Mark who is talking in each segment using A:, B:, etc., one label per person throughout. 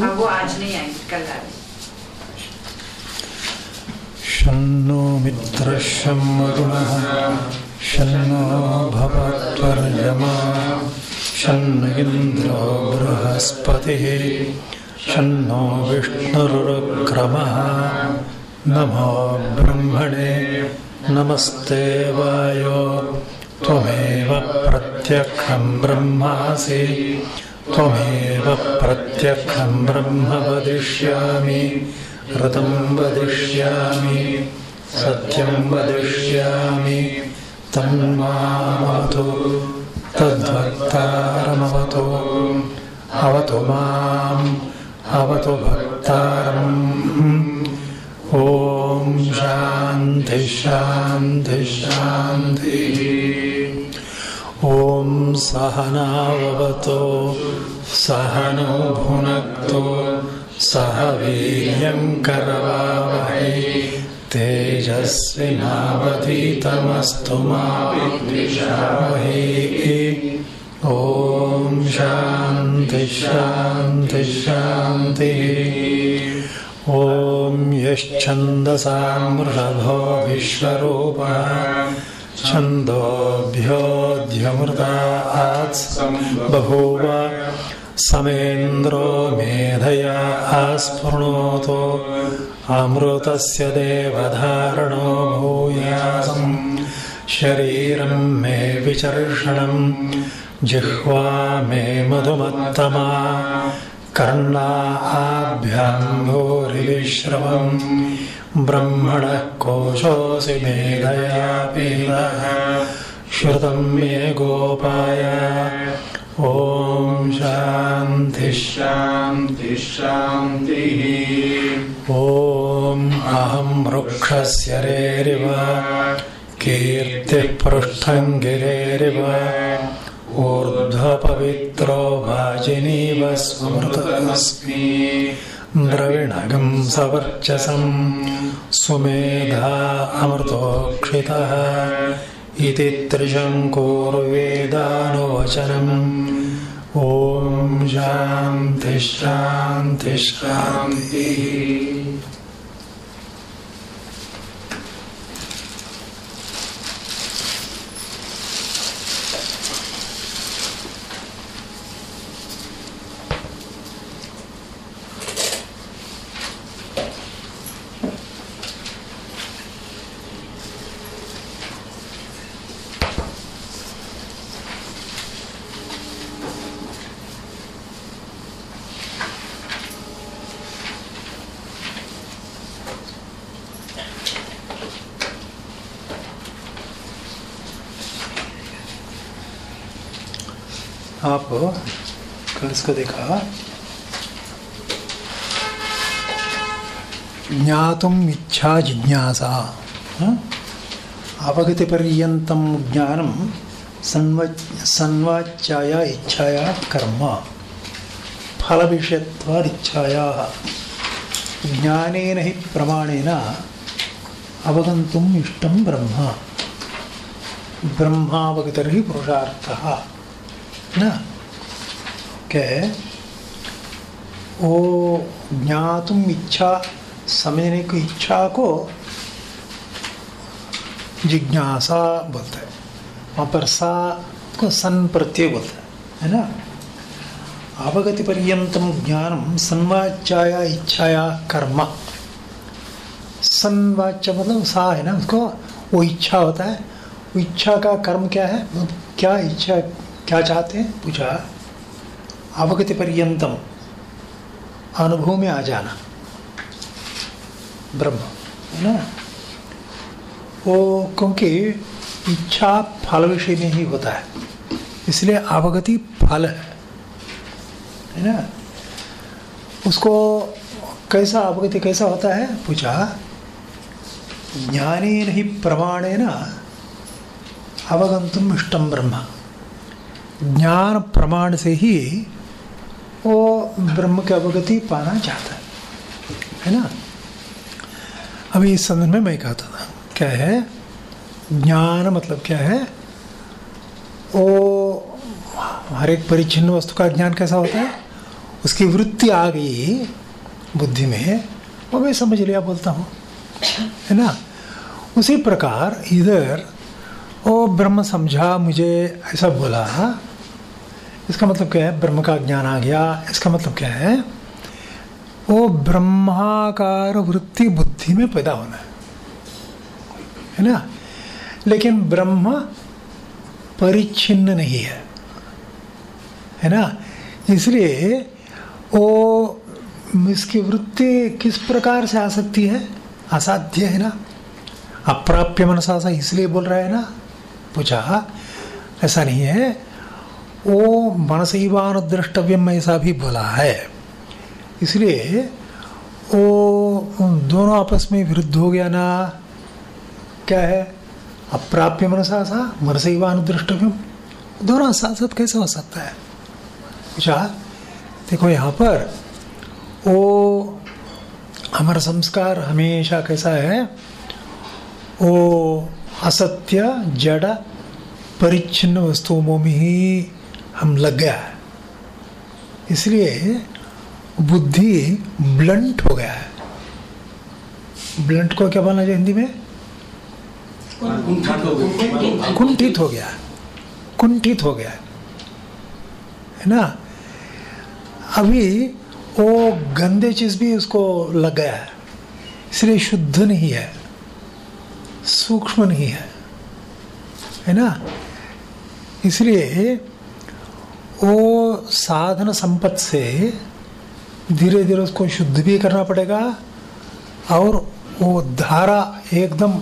A: हाँ वो आज नहीं आएंगे कल आ रहे
B: शन्नो मित्रशं वरुणः शन्नो भवत्वर्यमा शन्न इन्द्रो बृहस्पतिः शन्नो विष्णुरुक्रमः। नमो ब्रह्मणे नमस्ते वायो त्वमेव प्रत्यक्षं ब्रह्मासि त्वमेव प्रत्यक्षं ब्रह्म वदिष्यामि ऋतं वदिष्यामि सत्यं वदिष्यामि तन्मामवतु तद्भक्तारमवतु अवतु माम् अवतु भक्तारम्। ॐ शान्ति शान्ति शान्तिः ॐ सहनाववतु सहनौ भुनक्तु तेजस्विनावधीतमस्तु मा विद्विषावहै। ॐ शान्ति शान्ति शान्तिः। ॐ यश्छन्दसामृषभो विश्वरूपः छन्दोभ्योऽध्यमृतात् बभूव समेन्द्रो मेधया आस्पृणोतु अमृतस्य देवधारणो भूयासम्। शरीरं मे विचर्षणं जिह्वा मे मधुमत्तमा कर्णाभ्यां भूरिविश्रवम् ब्रह्मणः कोशोऽसि मेधया पीतः श्रुतं मे गोपाय। ॐ शान्ति।
C: शान्ति शान्तिः।
B: ॐ अहं वृक्षस्य रेरिव। कीर्तिः पृष्ठं गिरेरिव। ऊर्ध्वपवित्रो वाजिनीव स्मृतमस्मि द्रविणगं सवर्चसं सुमेधा अमृतोक्षितः इति त्रिशङ्कुर्वेदानुवचनम् ॐ शान्ति शान्ति इसको देखा। ज्ञातुम इच्छा जिज्ञासा। अवगति पर्यंतम ज्ञानम सन्व सन्वाच्याया इच्छाया कर्म। फल विषयत्वाद इच्छाया ज्ञानेन हि प्रमाणेन अवगन्तुम् इष्टं ब्रह्म। ब्रह्मावगतिर्हि पुरुषार्थः। ना? के वो ज्ञातुम इच्छा समझने की इच्छा को जिज्ञासा बोलते हैं वहाँ पर सा को सन प्रत्यय बोलते हैं है ना अवगति पर्यंतम ज्ञानम संवाच्याया इच्छाया कर्म संवाच्य मतलब सा है ना उसको वो इच्छा होता है इच्छा का कर्म क्या है क्या इच्छा क्या चाहते हैं पूछा अवगति पर्यंतम अनुभव में आ जाना ब्रह्म। है ना? वो क्योंकि इच्छा फल विषय में ही होता है। इसलिए अवगति फल है। है ना? उसको कैसा अवगति कैसा होता है? पूछा, ज्ञाने नहीं प्रमाणे न अवगंतुम इष्टम ब्रह्म। ज्ञान प्रमाण से ही वो ब्रह्म की अवगति पाना चाहता है। है ना? अभी इस संदर्भ में मैं कहता था, क्या है? ज्ञान मतलब क्या है? वो हर एक परिचिन्न वस्तु का ज्ञान कैसा होता है? उसकी वृत्ति आ गई बुद्धि में, वो मैं समझ लिया बोलता हूँ। है ना? उसी प्रकार इधर वो ब्रह्म समझा, मुझे ऐसा बोला इसका मतलब क्या है? ब्रह्म का ज्ञान आ गया। इसका मतलब क्या है? वो ब्रह्माकार वृत्ति बुद्धि में पैदा होना है। है ना? लेकिन ब्रह्म परिच्छिन्न नहीं है। है ना? इसलिए वो इसकी वृत्ति किस प्रकार से आ सकती है? असाध्य है ना? अप्राप्य मनसा इसलिए बोल रहा है ना? पूछा, ऐसा नहीं है। वो मन से ही मनसीवान द्रष्टव्यम ऐसा भी बोला है। इसलिए वो दोनों आपस में विरुद्ध हो गया ना। क्या है? अप्राप्य मनसा सा, मनसीवान द्रष्टव्यम। दोनों साथ साथ कैसे हो सकता है? पूछा देखो यहाँ पर वो हमारा संस्कार हमेशा कैसा है? वो असत्य, जड़, परिच्छिन्न वस्तुओं में ही हम लग गया। इसलिए बुद्धि ब्लंट हो गया है। ब्लंट को क्या बोलना चाहिए हिंदी में? कुंठित हो गया। कुंठित हो गया। है ना? अभी वो गंदे चीज़ भी उसको लग गया है। इसलिए शुद्ध नहीं है। सूक्ष्म नहीं है। है ना? इसलिए वो साधन संपत्ति से धीरे धीरे उसको शुद्ध भी करना पड़ेगा और वो धारा एकदम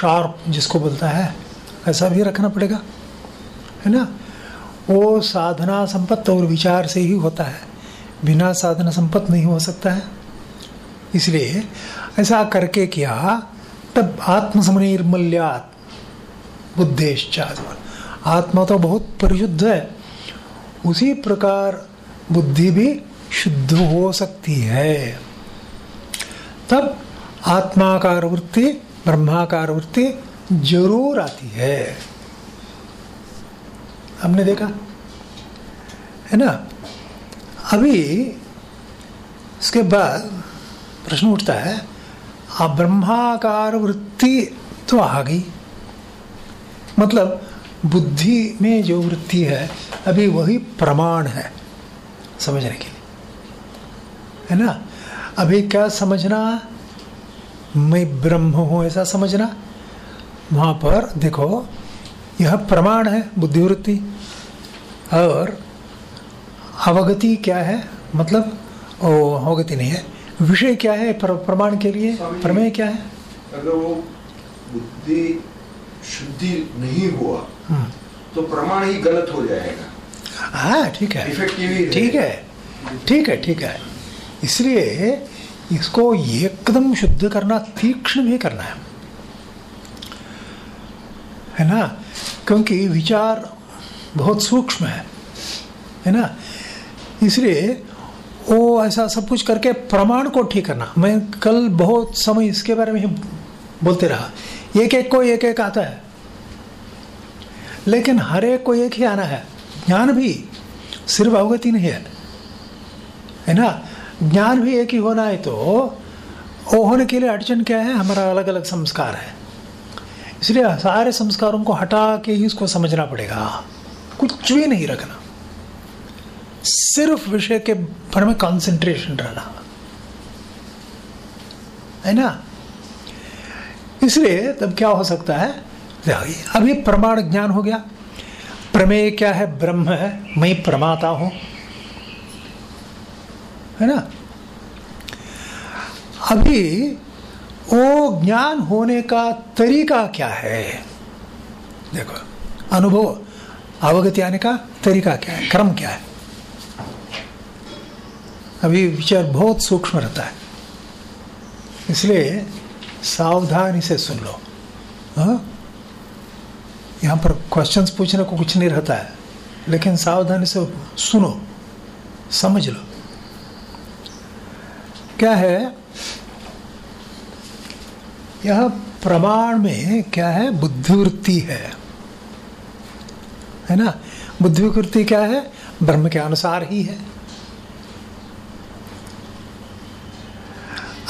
B: शार्प, जिसको बोलता है, ऐसा भी रखना पड़ेगा, है ना? वो साधना संपत्त और विचार से ही होता है। बिना साधना संपत्त नहीं हो सकता है। इसलिए ऐसा करके किया, तब आत्मसमनिर्मल्यात बुद्धेश्चात। आत्मा तो बहुत परिशुद्ध है। उसी प्रकार बुद्धि भी शुद्ध हो सकती है। तब आत्माकार वृत्ति, ब्रह्माकार वृत्ति ज़रूर आती है। हमने देखा, है ना? अभी इसके बाद प्रश्न उठता है अब ब्रह्माकार वृत्ति तो आ गई। मतलब बुद्धि में जो वृत्ति है अभी वही प्रमाण है समझने के लिए। है ना? अभी क्या समझना? मैं ब्रह्म हूँ ऐसा समझना। वहाँ पर देखो यह प्रमाण है बुद्धिवृत्ति। और अवगति क्या है? मतलब ओ अवगति नहीं है। विषय क्या है प्र, प्रमाण के लिए? प्रमेय क्या है?
D: अगर वो बुद्धि शुद्धि नहीं हुआ
B: हम्म।
D: तो प्रमाण ही गलत हो जाएगा।
B: हाँ ठीक है।
D: इफ़ेक्टिव ही
B: ठीक है। ठीक है ठीक है। इसलिए इसको एकदम शुद्ध करना तीक्ष्ण भी करना है। है ना? क्योंकि विचार बहुत सूक्ष्म है। है ना? इसलिए वो ऐसा सब कुछ करके प्रमाण को ठीक करना। मैं कल बहुत समय इसके बारे में ही बोलते रहा। एक एक को एक एक आता है। लेकिन हर एक को एक ही आना है। ज्ञान भी सिर्फ़ अवगति नहीं है। है ना? ज्ञान भी एक ही होना है तो वो होने के लिए अड़चन क्या है? हमारा अलग अलग संस्कार है। इसलिए सारे संस्कारों को हटा के ही उसको समझना पड़ेगा। कुछ भी नहीं रखना। सिर्फ़ विषय के पर में कंसंट्रेशन रहना। है ना? इसलिए तब क्या हो सकता है? अभी प्रमाण ज्ञान हो गया। प्रमेय क्या है? ब्रह्म है। मैं प्रमाता हूँ। है ना? अभी वो ज्ञान होने का तरीका क्या है? देखो, अनुभव, अवगति आने का तरीका क्या है? क्रम क्या है? अभी विचार बहुत सूक्ष्म रहता है। इसलिए सावधानी से सुन लो। हाँ? यहाँ पर क्वेश्चंस पूछने को कुछ नहीं रहता है, लेकिन सावधानी से सुनो, समझ लो। क्या है? यह प्रमाण में क्या है? बुद्धिवृत्ति है। है ना? बुद्धिवृत्ति क्या है? ब्रह्म के अनुसार ही है।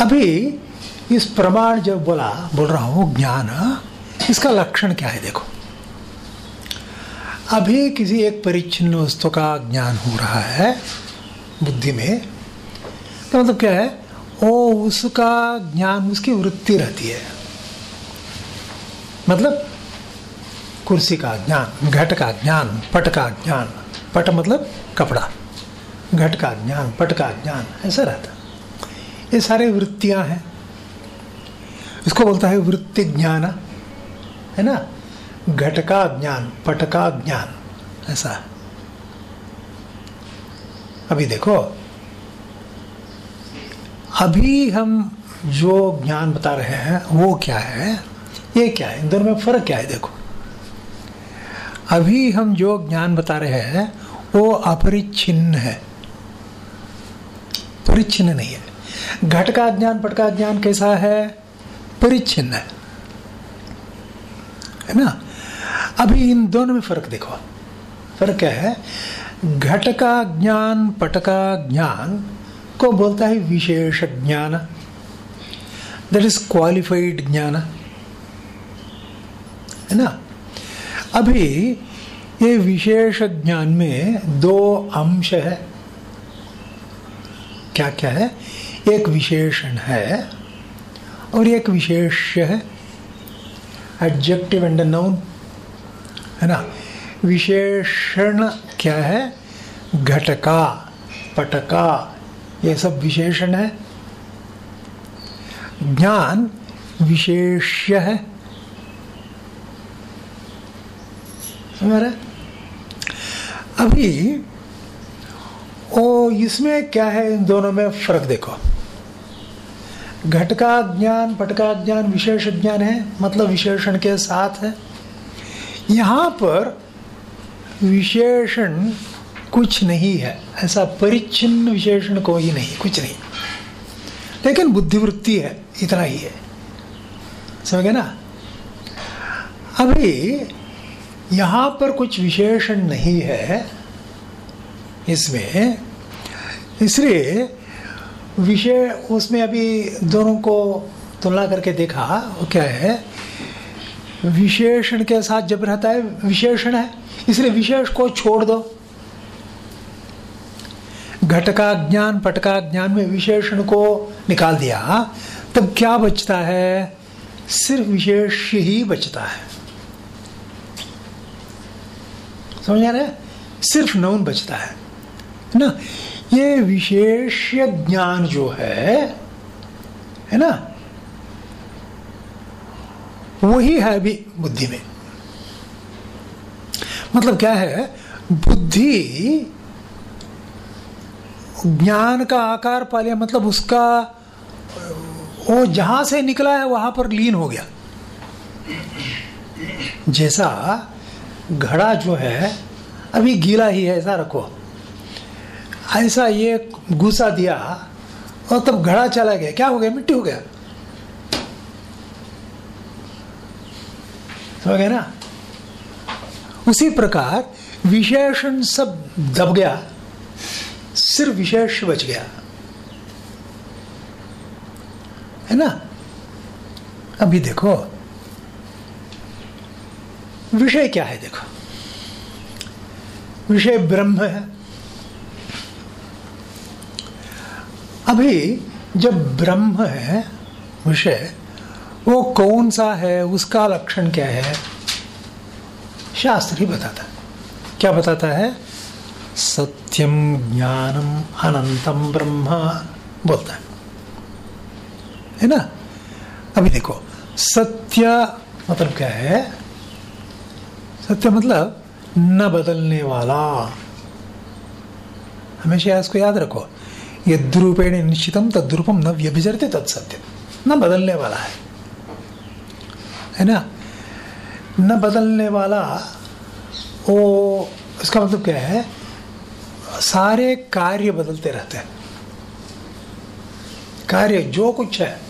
B: अभी इस प्रमाण जब बोला, बोल रहा हूँ, ज्ञान, इसका लक्षण क्या है देखो। अभी किसी एक परिच्छिन्न वस्तु का ज्ञान हो रहा है, बुद्धि में तो मतलब क्या है? वो उसका ज्ञान, उसकी वृत्ति रहती है। मतलब कुर्सी का ज्ञान, घट का ज्ञान, पट का ज्ञान, पट मतलब कपड़ा, घट का ज्ञान, पट का ज्ञान, ऐसा रहता। ये सारे वृत्तियाँ हैं। इसको बोलता है वृत्ति ज्ञान, है ना? घट का ज्ञान पट का ज्ञान, ऐसा। अभी देखो, अभी हम जो ज्ञान बता रहे हैं, वो क्या है? ये क्या है? इन दोनों में फ़र्क क्या है? देखो। अभी हम जो ज्ञान बता रहे हैं, वो अपरिच्छिन्न है। परिच्छिन्न नहीं है। घट का ज्ञान पट का ज्ञान कैसा है? परिच्छिन्न है। है ना? अभी इन दोनों में फ़र्क देखो। फ़र्क क्या है? घट का ज्ञान पट का ज्ञान को बोलता है विशेष ज्ञान। दैट इज़ क्वालिफाइड ज्ञान। है ना? अभी ये विशेष ज्ञान में दो अंश है। क्या क्या है? एक विशेषण है और एक विशेष्य है। एडजेक्टिव एंड नाउन है ना? विशेषण क्या है? घटका, पटका, ये सब विशेषण है। ज्ञान विशेष्य है। अभी, ओ, इसमें क्या है? इन दोनों में फ़र्क देखो। घट का ज्ञान पट का ज्ञान विशेष ज्ञान है मतलब विशेषण के साथ है। यहाँ पर विशेषण कुछ नहीं है, ऐसा परिच्छिन्न विशेषण कोई नहीं, कुछ नहीं। लेकिन बुद्धिवृत्ति है, इतना ही है। समझ गए ना? अभी यहाँ पर कुछ विशेषण नहीं है, इसमें इसलिए विषय उसमें अभी दोनों को तुलना करके देखा, वो क्या है? विशेषण के साथ जब रहता है, विशेषण है, इसलिए विशेष को छोड़ दो। घटका ज्ञान, पटका ज्ञान में विशेषण को निकाल दिया, तब क्या बचता है? सिर्फ़ विशेष ही बचता है। समझ आ रहा है? सिर्फ़ नौन बचता है ना? ये विशेष ज्ञान जो है है ना? वही है अभी बुद्धि में। मतलब क्या है? बुद्धि ज्ञान का आकार पा लिया मतलब उसका, वो जहाँ से निकला है, वहाँ पर लीन हो गया। जैसा घड़ा जो है, अभी गीला ही है, ऐसा रखो। ऐसा ये घुसा दिया और तब घड़ा चला गया। क्या हो गया? मिट्टी हो गया। समझ गया ना? उसी प्रकार विशेषण सब दब गया सिर्फ़ विशेष बच गया। है ना? अभी देखो, विषय क्या है? देखो, विषय ब्रह्म है। अभी जब ब्रह्म है, विषय, वो कौन सा है, उसका लक्षण क्या है, शास्त्र ही बताता है। क्या बताता है? सत्यम ज्ञानम अनंतम ब्रह्म, बोलता है। है ना? अभी देखो, सत्य मतलब क्या है? सत्य मतलब न बदलने वाला। हमेशा इसको याद रखो। ये द्रूपेण निश्चितम तद्रूपम न व्यभिचरते तत्सत्य न बदलने वाला है। है ना? न बदलने वाला वो इसका मतलब क्या है? सारे कार्य बदलते रहते हैं। कार्य जो कुछ है,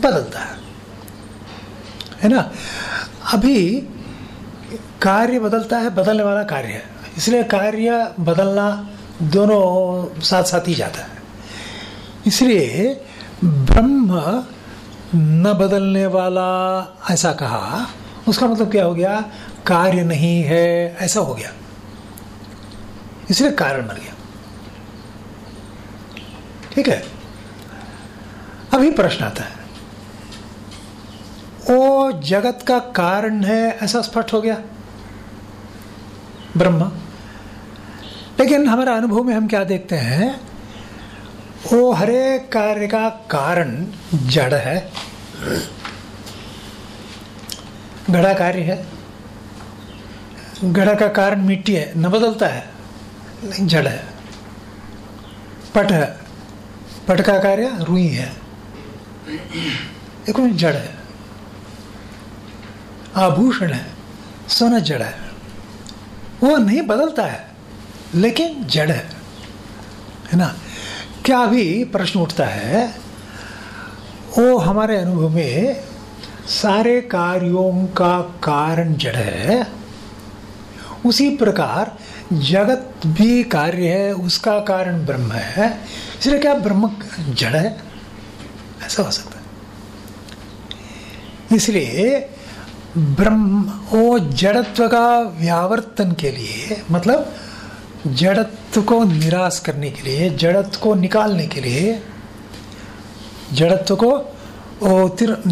B: बदलता है। है ना? अभी कार्य बदलता है, बदलने वाला कार्य है। इसलिए कार्य बदलना दोनों साथ साथ ही जाता है। इसलिए ब्रह्म न बदलने वाला, ऐसा कहा, उसका मतलब क्या हो गया? कार्य नहीं है, ऐसा हो गया। इसलिए कारण मर गया। ठीक है? अभी प्रश्न आता है। वो जगत का कारण है, ऐसा स्पष्ट हो गया? ब्रह्म। लेकिन हमारे अनुभव में हम क्या देखते हैं? वो हरे कार्य का कारण जड़ है। घड़ा कार्य है। घड़ा का कारण मिट्टी है, न बदलता है, नहीं, जड़ है। पट है। पट का कार्य रुई है। एक जड़ है। आभूषण है। सोना जड़ है। वो नहीं बदलता है, लेकिन जड़ है। है ना? क्या अभी प्रश्न उठता है, वो हमारे अनुभव में सारे कार्यों का कारण जड़ है। उसी प्रकार जगत भी कार्य है, उसका कारण ब्रह्म है। इसलिए क्या ब्रह्म जड़ है? ऐसा हो सकता है। इसलिए ब्रह्म, वो जड़त्व का व्यावर्तन के लिए मतलब जड़त्व को निराश करने के लिए जड़त्व को निकालने के लिए जड़त्व को तिर,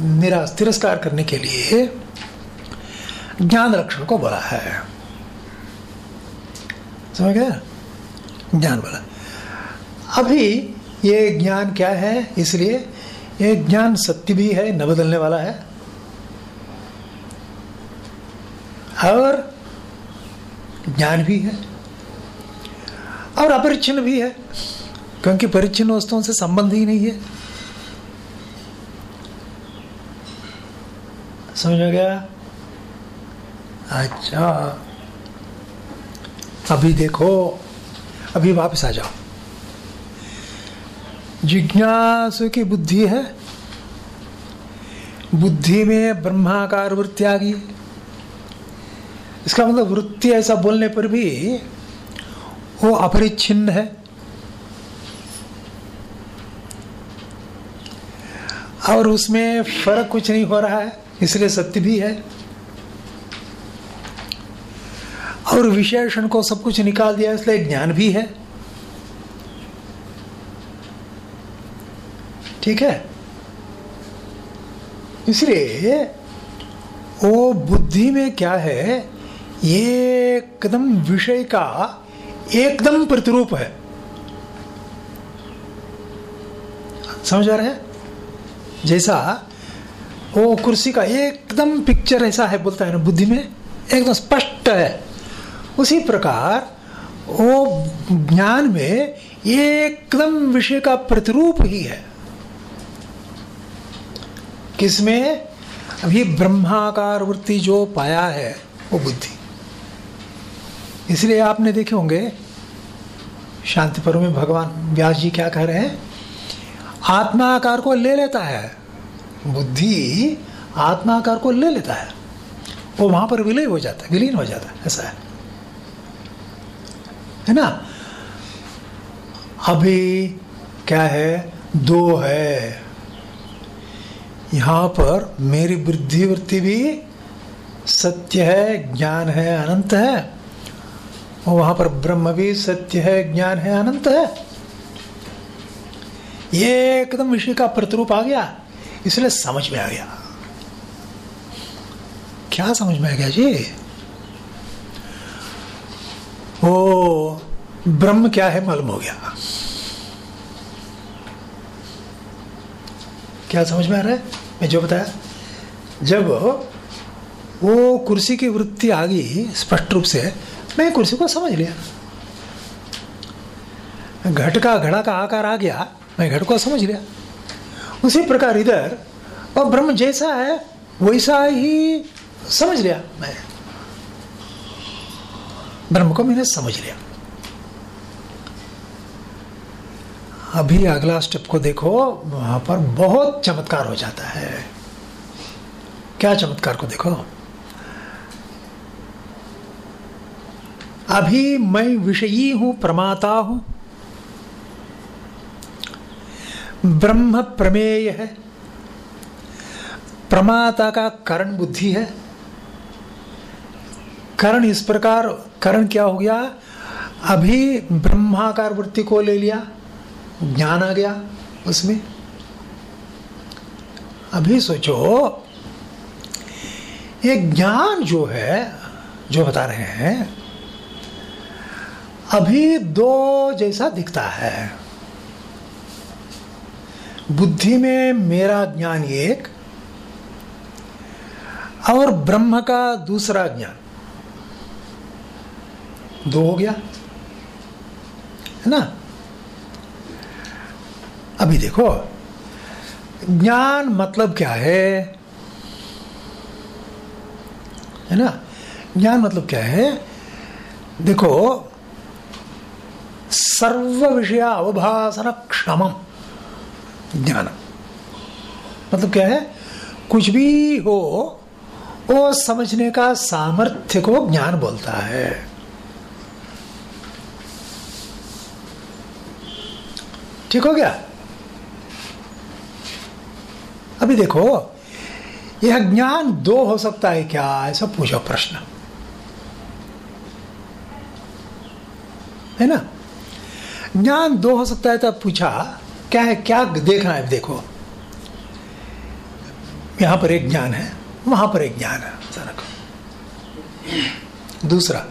B: निराश तिरस्कार करने के लिए ज्ञान लक्षण को बोला है। समझ गया ज्ञान बोला। अभी ये ज्ञान क्या है? इसलिए ये ज्ञान सत्य भी है न बदलने वाला है। और ज्ञान भी है और अपरिच्छिन्न भी है, क्योंकि परिच्छिन्न वस्तुओं से संबंध ही नहीं है। समझ में गया? अच्छा। अभी देखो, अभी वापस आ जाओ। जिज्ञासु की बुद्धि है। बुद्धि में ब्रह्माकार वृत्ति आ गई। इसका मतलब वृत्ति ऐसा बोलने पर भी वो अपरिच्छिन्न है। और उसमें फ़र्क कुछ नहीं हो रहा है, इसलिए सत्य भी है। और विशेषण को सब कुछ निकाल दिया, इसलिए ज्ञान भी है। ठीक है? इसलिए वो बुद्धि में क्या है? ये एकदम विषय का एकदम प्रतिरूप है। समझ आ रहे हैं? जैसा वो कुर्सी का एकदम पिक्चर ऐसा है, बोलता है ना, बुद्धि में, एकदम स्पष्ट है। उसी प्रकार वो ज्ञान में एकदम विषय का प्रतिरूप ही है। किसमें? अभी ब्रह्माकार वृत्ति जो पाया है, वो बुद्धि। इसलिए आपने देखे होंगे, शांति पर्व में भगवान व्यास जी क्या कह रहे हैं? आत्मा आकार को ले लेता है, बुद्धि आत्मा आकार को ले लेता है। वो वहाँ पर विलय हो जाता है, विलीन हो जाता है, ऐसा है। है ना? अभी क्या है? दो है। यहाँ पर मेरी बुद्धि वृत्ति भी सत्य है, ज्ञान है, अनंत है। वहाँ पर ब्रह्म भी सत्य है, ज्ञान है, अनंत है। ये एकदम विषय का प्रतिरूप आ गया। इसलिए समझ में आ गया। क्या समझ में आ गया जी? ओ, ब्रह्म क्या है मालूम हो गया। क्या समझ में आ रहा है? मैं जो बताया। जब वो कुर्सी की वृत्ति आ गई, स्पष्ट रूप से मैं कुर्सी को समझ लिया। घट का घड़ा का आकार आ गया, मैं घट को समझ लिया। उसी प्रकार इधर, और ब्रह्म जैसा है, वैसा ही समझ लिया मैं। ब्रह्म को मैंने समझ लिया। अभी अगला स्टेप को देखो, वहाँ पर बहुत चमत्कार हो जाता है। क्या चमत्कार को देखो? अभी मैं विषयी हूँ, प्रमाता हूँ। ब्रह्म प्रमेय है। प्रमाता का करण बुद्धि है। करण इस प्रकार, करण क्या हो गया? अभी ब्रह्माकार वृत्ति को ले लिया, ज्ञान आ गया उसमें। अभी सोचो, ये ज्ञान जो है, जो बता रहे हैं अभी दो जैसा दिखता है। बुद्धि में मेरा ज्ञान एक, और ब्रह्म का दूसरा ज्ञान। दो हो गया, है ना? अभी देखो, ज्ञान मतलब क्या है? है ना? ज्ञान मतलब क्या है? देखो सर्व विषय अवभाषण क्षमम ज्ञान मतलब क्या है? कुछ भी हो, वो समझने का सामर्थ्य को ज्ञान बोलता है। ठीक हो गया? अभी देखो, यह ज्ञान दो हो सकता है क्या? ऐसा पूछो प्रश्न। है ना? ज्ञान दो हो सकता है तब पूछा, क्या है, क्या देखना है देखो। यहाँ पर एक ज्ञान है, वहाँ पर एक ज्ञान है दूसरा,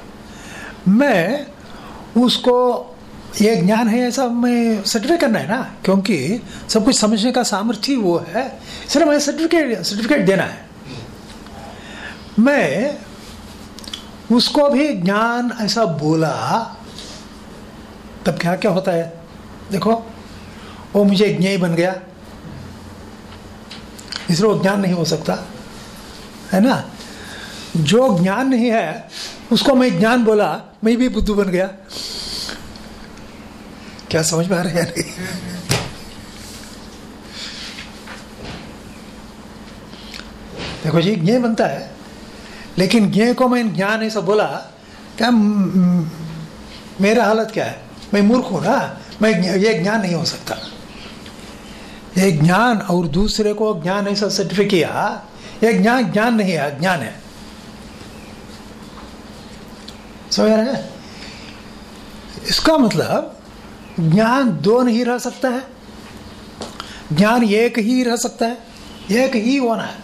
B: मैं उसको, ये ज्ञान है, ऐसा मैं सर्टिफिकेट करना है ना, क्योंकि सब कुछ समझने का सामर्थ्य वो है। इसलिए मैं सर्टिफिकेट सर्टिफिकेट देना है। मैं उसको भी ज्ञान ऐसा बोला तब क्या क्या होता है? देखो, वो मुझे ज्ञाई बन गया। इसलिए वो ज्ञान नहीं हो सकता, है ना? जो ज्ञान नहीं है, उसको मैं ज्ञान बोला, मैं भी बुद्धू बन गया। क्या समझ में आ रहा है नहीं? देखो जी ज्ञ बनता है, लेकिन ज्ञ को मैं ज्ञान ऐसा बोला, क्या मेरा हालत क्या है? मैं मूर्ख हूँ ना? मैं ये ज्ञान नहीं हो सकता। ये ज्ञान और दूसरे को ज्ञान ऐसा सर्टिफिक किया। ये ज्ञान ज्ञान नहीं है, ज्ञान है। समझ रहे हैं? इसका मतलब ज्ञान दो नहीं रह सकता है। ज्ञान एक ही रह सकता है। एक ही होना है।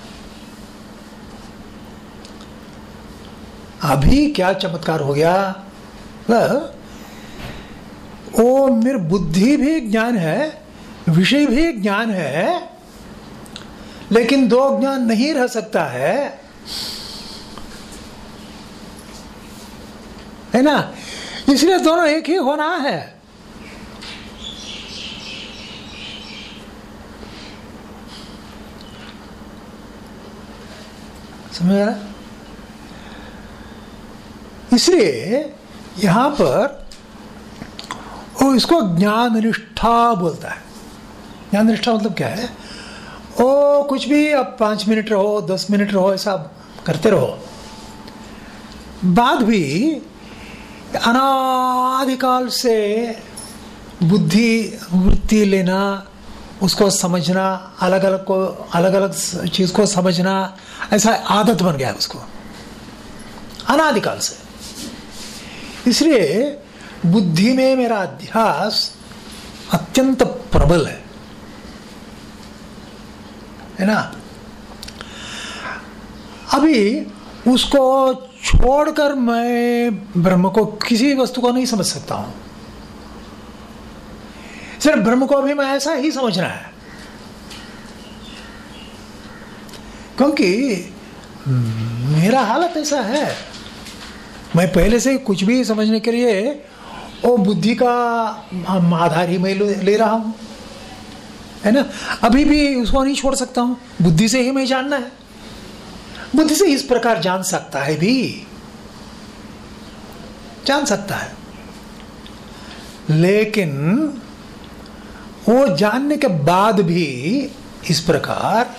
B: अभी क्या चमत्कार हो गया? वो मेरे बुद्धि भी ज्ञान है, विषय भी ज्ञान है, लेकिन दो ज्ञान नहीं रह सकता है। है ना? इसलिए दोनों एक ही होना है। समझ? इसलिए यहाँ पर वो इसको ज्ञान निष्ठा बोलता है। ज्ञान निष्ठा मतलब क्या है? ओ, कुछ भी अब पाँच मिनट रहो, दस मिनट रहो, ऐसा करते रहो। बाद भी अनादिकाल से बुद्धि, वृत्ति लेना, उसको समझना अलग अलग को अलग अलग चीज़ को समझना, ऐसा आदत बन गया है उसको। अनादिकाल से। इसलिए बुद्धि में मेरा अध्यास अत्यंत प्रबल है। है ना? अभी उसको छोड़कर मैं ब्रह्म को किसी वस्तु को नहीं समझ सकता हूँ। सिर्फ़ ब्रह्म को भी मैं ऐसा ही समझना है। क्योंकि मेरा हालत ऐसा है। मैं पहले से कुछ भी समझने के लिए वो बुद्धि का आधार ही मैं ले रहा हूँ। है ना? अभी भी उसको नहीं छोड़ सकता हूँ। बुद्धि से ही मैं जानना है। बुद्धि से इस प्रकार जान सकता है भी। जान सकता है। लेकिन वो जानने के बाद भी इस प्रकार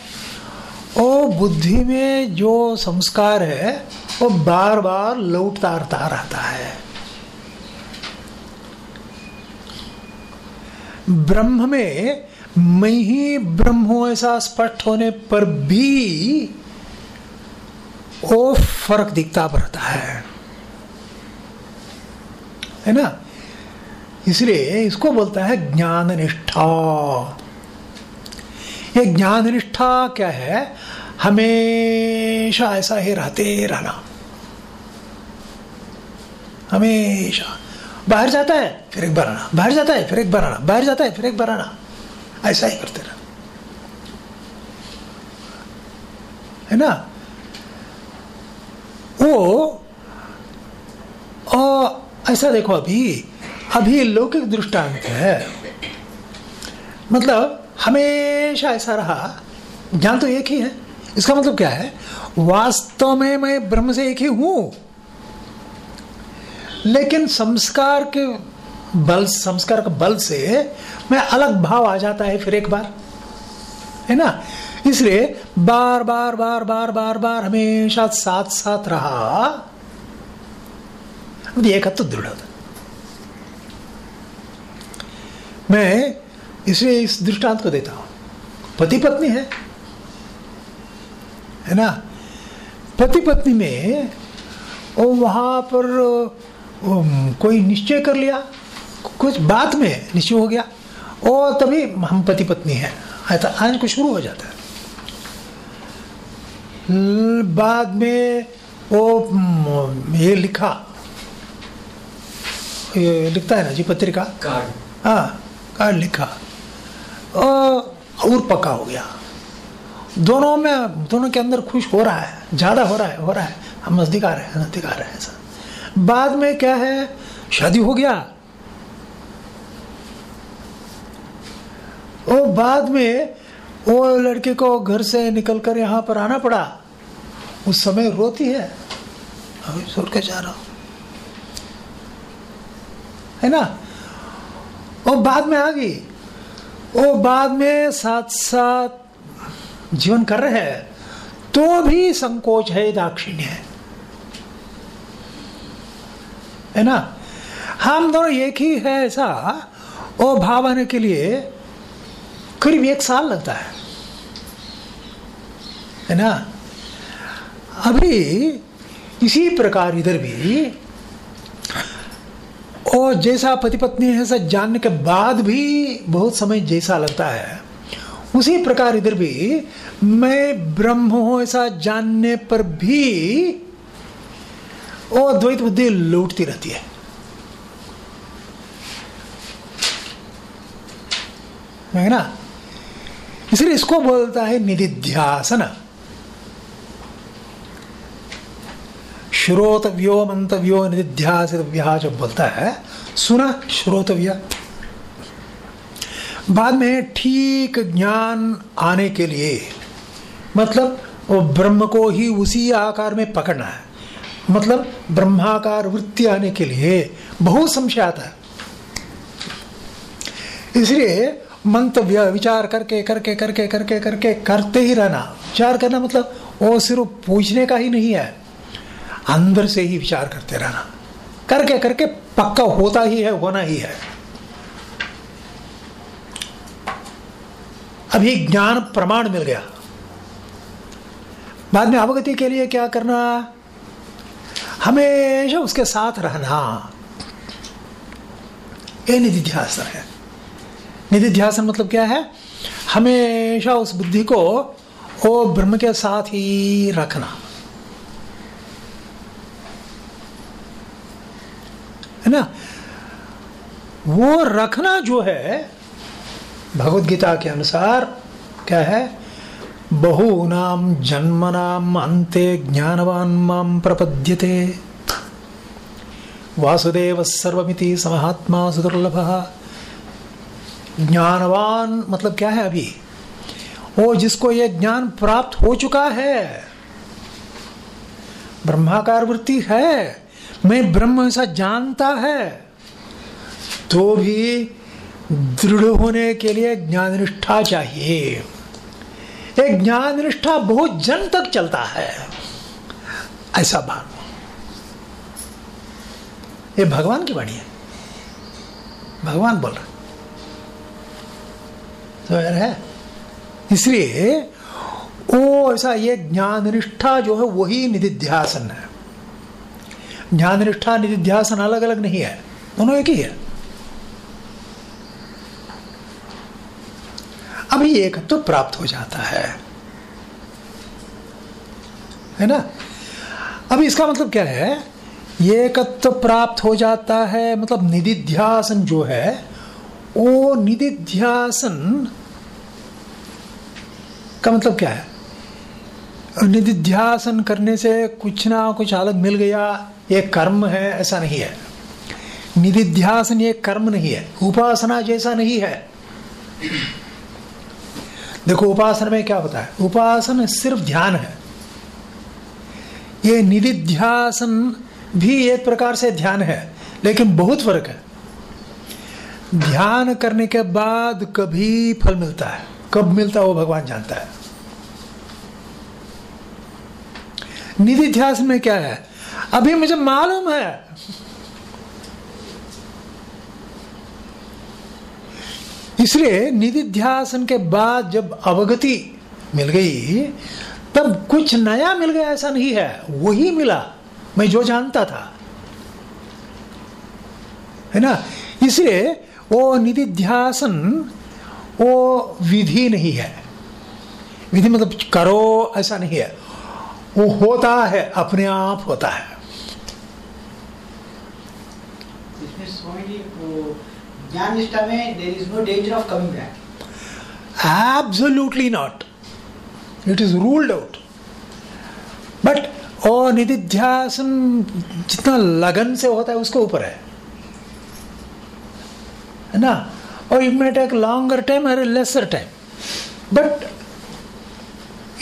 B: वो बुद्धि में जो संस्कार है, वो बार बार लौटता रहता है। ब्रह्म में, मैं ही ब्रह्म हूँ ऐसा स्पष्ट होने पर भी वो फ़र्क दिखता पड़ता है। है ना? इसलिए इसको बोलता है ज्ञान निष्ठा ये ज्ञान निष्ठा क्या है? हमेशा ऐसा ही रहते रहना। हमेशा। बाहर जाता है। फिर एक बार आना। बाहर जाता है फिर एक बार आना। बाहर जाता है फिर एक बार आना। ऐसा ही करते रहना है ना? वो और ऐसा देखो अभी अभी लौकिक दृष्टांत है। मतलब हमेशा ऐसा रहा। ज्ञान तो एक ही है। इसका मतलब क्या है? वास्तव में मैं ब्रह्म से एक ही हूँ। लेकिन संस्कार के बल, संस्कार के बल से मैं अलग भाव आ जाता है फिर एक बार। है ना? इसलिए बार बार बार बार बार बार हमेशा साथ साथ रहा एक तो दृढ़ मैं इसलिए इस दृष्टांत को देता हूँ। पति पत्नी है। है ना? पति पत्नी में वहाँ पर कोई निश्चय कर लिया कुछ बात में निश्चय हो गया और तभी हम पति पत्नी हैं। ऐसा आज को शुरू हो जाता है। बाद में वो ये लिखा। ये लिखता है ना जी पत्रिका? कार्ड। हाँ कार्ड लिखा। और पक्का हो गया। दोनों में दोनों के अंदर खुश हो रहा है ज़्यादा हो रहा है हो रहा है। हम नज़दीक आ रहे हैं नज़दीक आ रहे हैं ऐसा। बाद में क्या है? शादी हो गया। और बाद में वो लड़के को घर से निकलकर यहाँ पर आना पड़ा। उस समय रोती है। अभी सुन के जा रहा हूँ। है ना? और बाद में आ गई। वो बाद में साथ साथ जीवन कर रहे हैं। तो भी संकोच है, दाक्षिण्य है। है ना? हम दोनों एक ही है ऐसा वो भाव आने के लिए करीब एक साल लगता है। है ना? अभी इसी प्रकार इधर भी और जैसा पति पत्नी है ऐसा जानने के बाद भी बहुत समय जैसा लगता है। उसी प्रकार इधर भी मैं ब्रह्म हूँ ऐसा जानने पर भी वो द्वैत बुद्धि लूटती रहती है। है ना? इसलिए इसको बोलता है निधिध्यासन। श्रोतव्यो मंतव्यो निधिध्यासितव्य जब बोलता है, सुना श्रोतव्य। बाद में ठीक ज्ञान आने के लिए मतलब वो ब्रह्म को ही उसी आकार में पकड़ना है। मतलब ब्रह्माकार वृत्ति आने के लिए बहुत संशय आता है। इसलिए मंतव्य, विचार करके करके करके करके करके करते ही रहना। विचार करना मतलब वो सिर्फ़ पूछने का ही नहीं है। अंदर से ही विचार करते रहना। करके करके पक्का होता ही है, होना ही है। अभी ज्ञान प्रमाण मिल गया। बाद में अवगति के लिए क्या करना? हमेशा उसके साथ रहना ये निधिध्यासन है। निधिध्यासन मतलब क्या है? हमेशा उस बुद्धि को वो ब्रह्म के साथ ही रखना। है ना? वो रखना जो है, भगवत गीता के अनुसार क्या है? जन्म नाम अंते ज्ञानवान माम प्रपद्यते। वासुदेव सर्वमिति समहात्मा सुदुर्लभ। ज्ञानवान मतलब क्या है अभी? वो जिसको ये ज्ञान प्राप्त हो चुका है, ब्रह्माकार वृत्ति है, मैं ब्रह्म ऐसा जानता है तो भी दृढ़ होने के लिए ज्ञान निष्ठा चाहिए। एक ज्ञान निष्ठा बहुत जन तक चलता है। ऐसा भाव ये भगवान की वाणी है। भगवान बोल रहे रहे हैं। इसलिए वो ऐसा ये ज्ञान निष्ठा जो है वही निधिध्यासन है। ज्ञान निष्ठा निधिध्यासन अलग अलग नहीं है। दोनों एक ही है। अभी एक तो प्राप्त हो जाता है। है ना? अभी इसका मतलब क्या है? एकत्व तो प्राप्त हो जाता है मतलब निधिध्यासन जो है, वो निधिध्यासन का मतलब क्या है? निधिध्यासन करने से कुछ ना कुछ अलग मिल गया, ये कर्म है, ऐसा नहीं है। निधिध्यासन ये कर्म नहीं है, उपासना जैसा नहीं है। देखो, उपासन में क्या होता है? उपासना सिर्फ़ ध्यान है। ये निधिध्यासन भी एक प्रकार से ध्यान है, लेकिन बहुत फ़र्क है। ध्यान करने के बाद कभी फल मिलता है। कब मिलता है, वो भगवान जानता है। निधि ध्यास में क्या है? अभी मुझे मालूम है इसलिए निधि ध्यासन के बाद जब अवगति मिल गई, तब कुछ नया मिल गया, ऐसा नहीं है। वही मिला। मैं जो जानता था। है ना? इसलिए वो निधिध्यासन, वो विधि नहीं है। विधि मतलब करो, ऐसा नहीं है। वो होता है, अपने आप होता है।
E: ज्ञान
B: absolutely not it is ruled out but और निधिध्यासन जितना लगन से होता है, उसके ऊपर है। है ना? और it may take longer time और lesser time but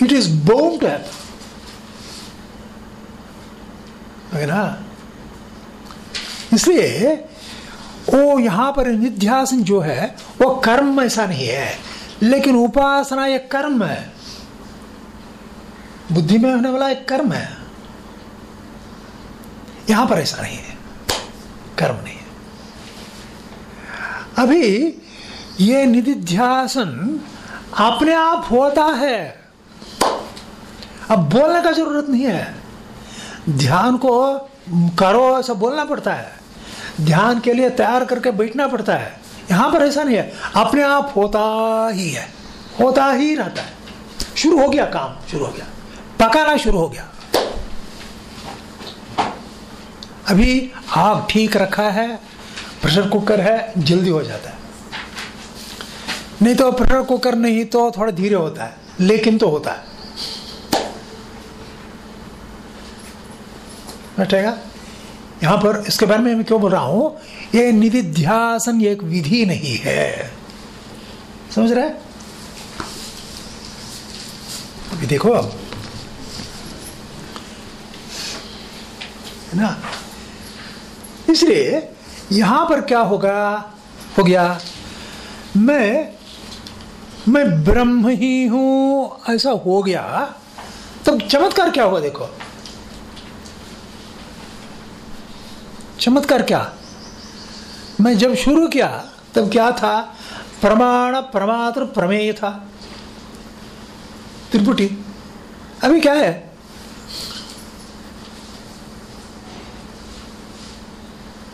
B: it is bound to happen ना इसलिए वो यहाँ पर निध्यासन जो है, वो कर्म ऐसा नहीं है। लेकिन उपासना एक कर्म है। बुद्धि में होने वाला एक कर्म है। यहाँ पर ऐसा नहीं है। कर्म नहीं है। अभी ये निधिध्यासन अपने आप होता है। अब बोलने का ज़रूरत नहीं है। ध्यान को करो ऐसा बोलना पड़ता है। ध्यान के लिए तैयार करके बैठना पड़ता है। यहाँ पर ऐसा नहीं है। अपने आप होता ही है। होता ही रहता है। शुरू हो गया काम, शुरू हो गया। पकाना शुरू हो गया। अभी आग ठीक रखा है, प्रेशर कुकर है, जल्दी हो जाता है। नहीं तो प्रेशर कुकर नहीं तो थोड़ा धीरे होता है, लेकिन तो होता है। बैठेगा? यहाँ पर इसके बारे में मैं क्यों बोल रहा हूँ? ये निधिध्यासन एक विधि नहीं है। समझ रहे अभी देखो अब। है ना? इसलिए यहाँ पर क्या होगा? हो गया। मैं मैं ब्रह्म ही हूँ, ऐसा हो गया। तब तो चमत्कार क्या हुआ देखो। चमत्कार क्या? मैं जब शुरू किया, तब क्या था? प्रमाण प्रमात्र प्रमेय था। त्रिपुटी, अभी क्या है?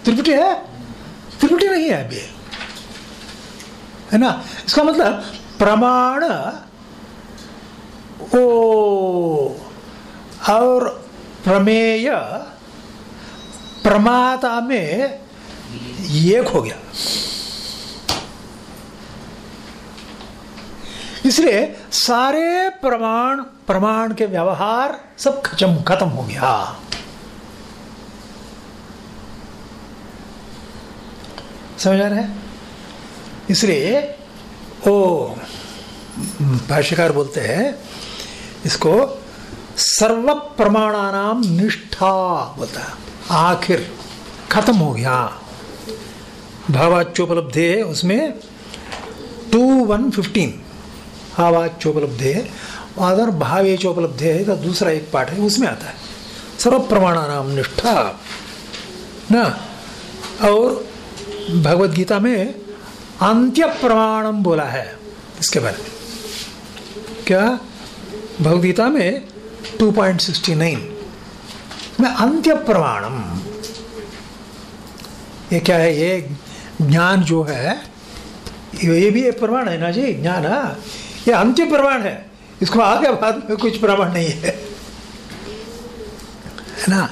B: त्रिपुटी है? त्रिपुटी नहीं है अभी। है ना? इसका मतलब प्रमाण, ओ, और प्रमेय प्रमाता में एक हो गया। इसलिए सारे प्रमाण प्रमाण के व्यवहार सब खत्म खत्म हो गया। समझ आ रहे हैं? इसलिए, ओ, भाष्यकार बोलते हैं, इसको सर्व प्रमाणानाम निष्ठा बोलता है। आखिर खत्म हो गया। भावाच्योपलब्धे उसमें टू वन फिफ्टीन भावाच्योपलब्धे अदर भावेचोपलब्धे का दूसरा एक पाठ है, उसमें आता है। सर्व प्रमाणानाम निष्ठा ना? और भगवत गीता में अंत्य प्रमाणम बोला है, इसके बारे में। क्या? भगवदगीता में 2.69 में अंत्य प्रमाणम ये क्या है? ये ज्ञान जो है, ये भी एक प्रमाण है ना जी, ज्ञान हाँ। ये अंत्य प्रमाण है। इसको आगे बाद में कुछ प्रमाण नहीं है। है ना?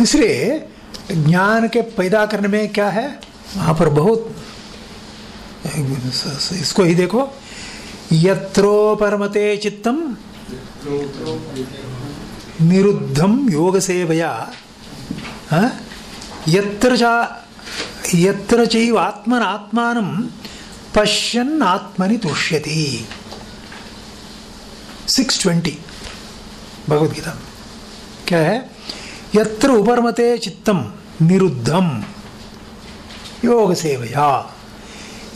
B: इसलिए ज्ञान के पैदा करने में क्या है? वहाँ पर बहुत, इसको ही देखो। यत्रो परमते चित्तम। निरुद्धम योग सेवया? यत्र चा, यत्र चैव आत्मन आत्मानं पश्यन् आत्मनि तुष्यति। 620 भगवत गीता क्या है? यत्र उपरमते चित्तम निरुद्धम योग सेवया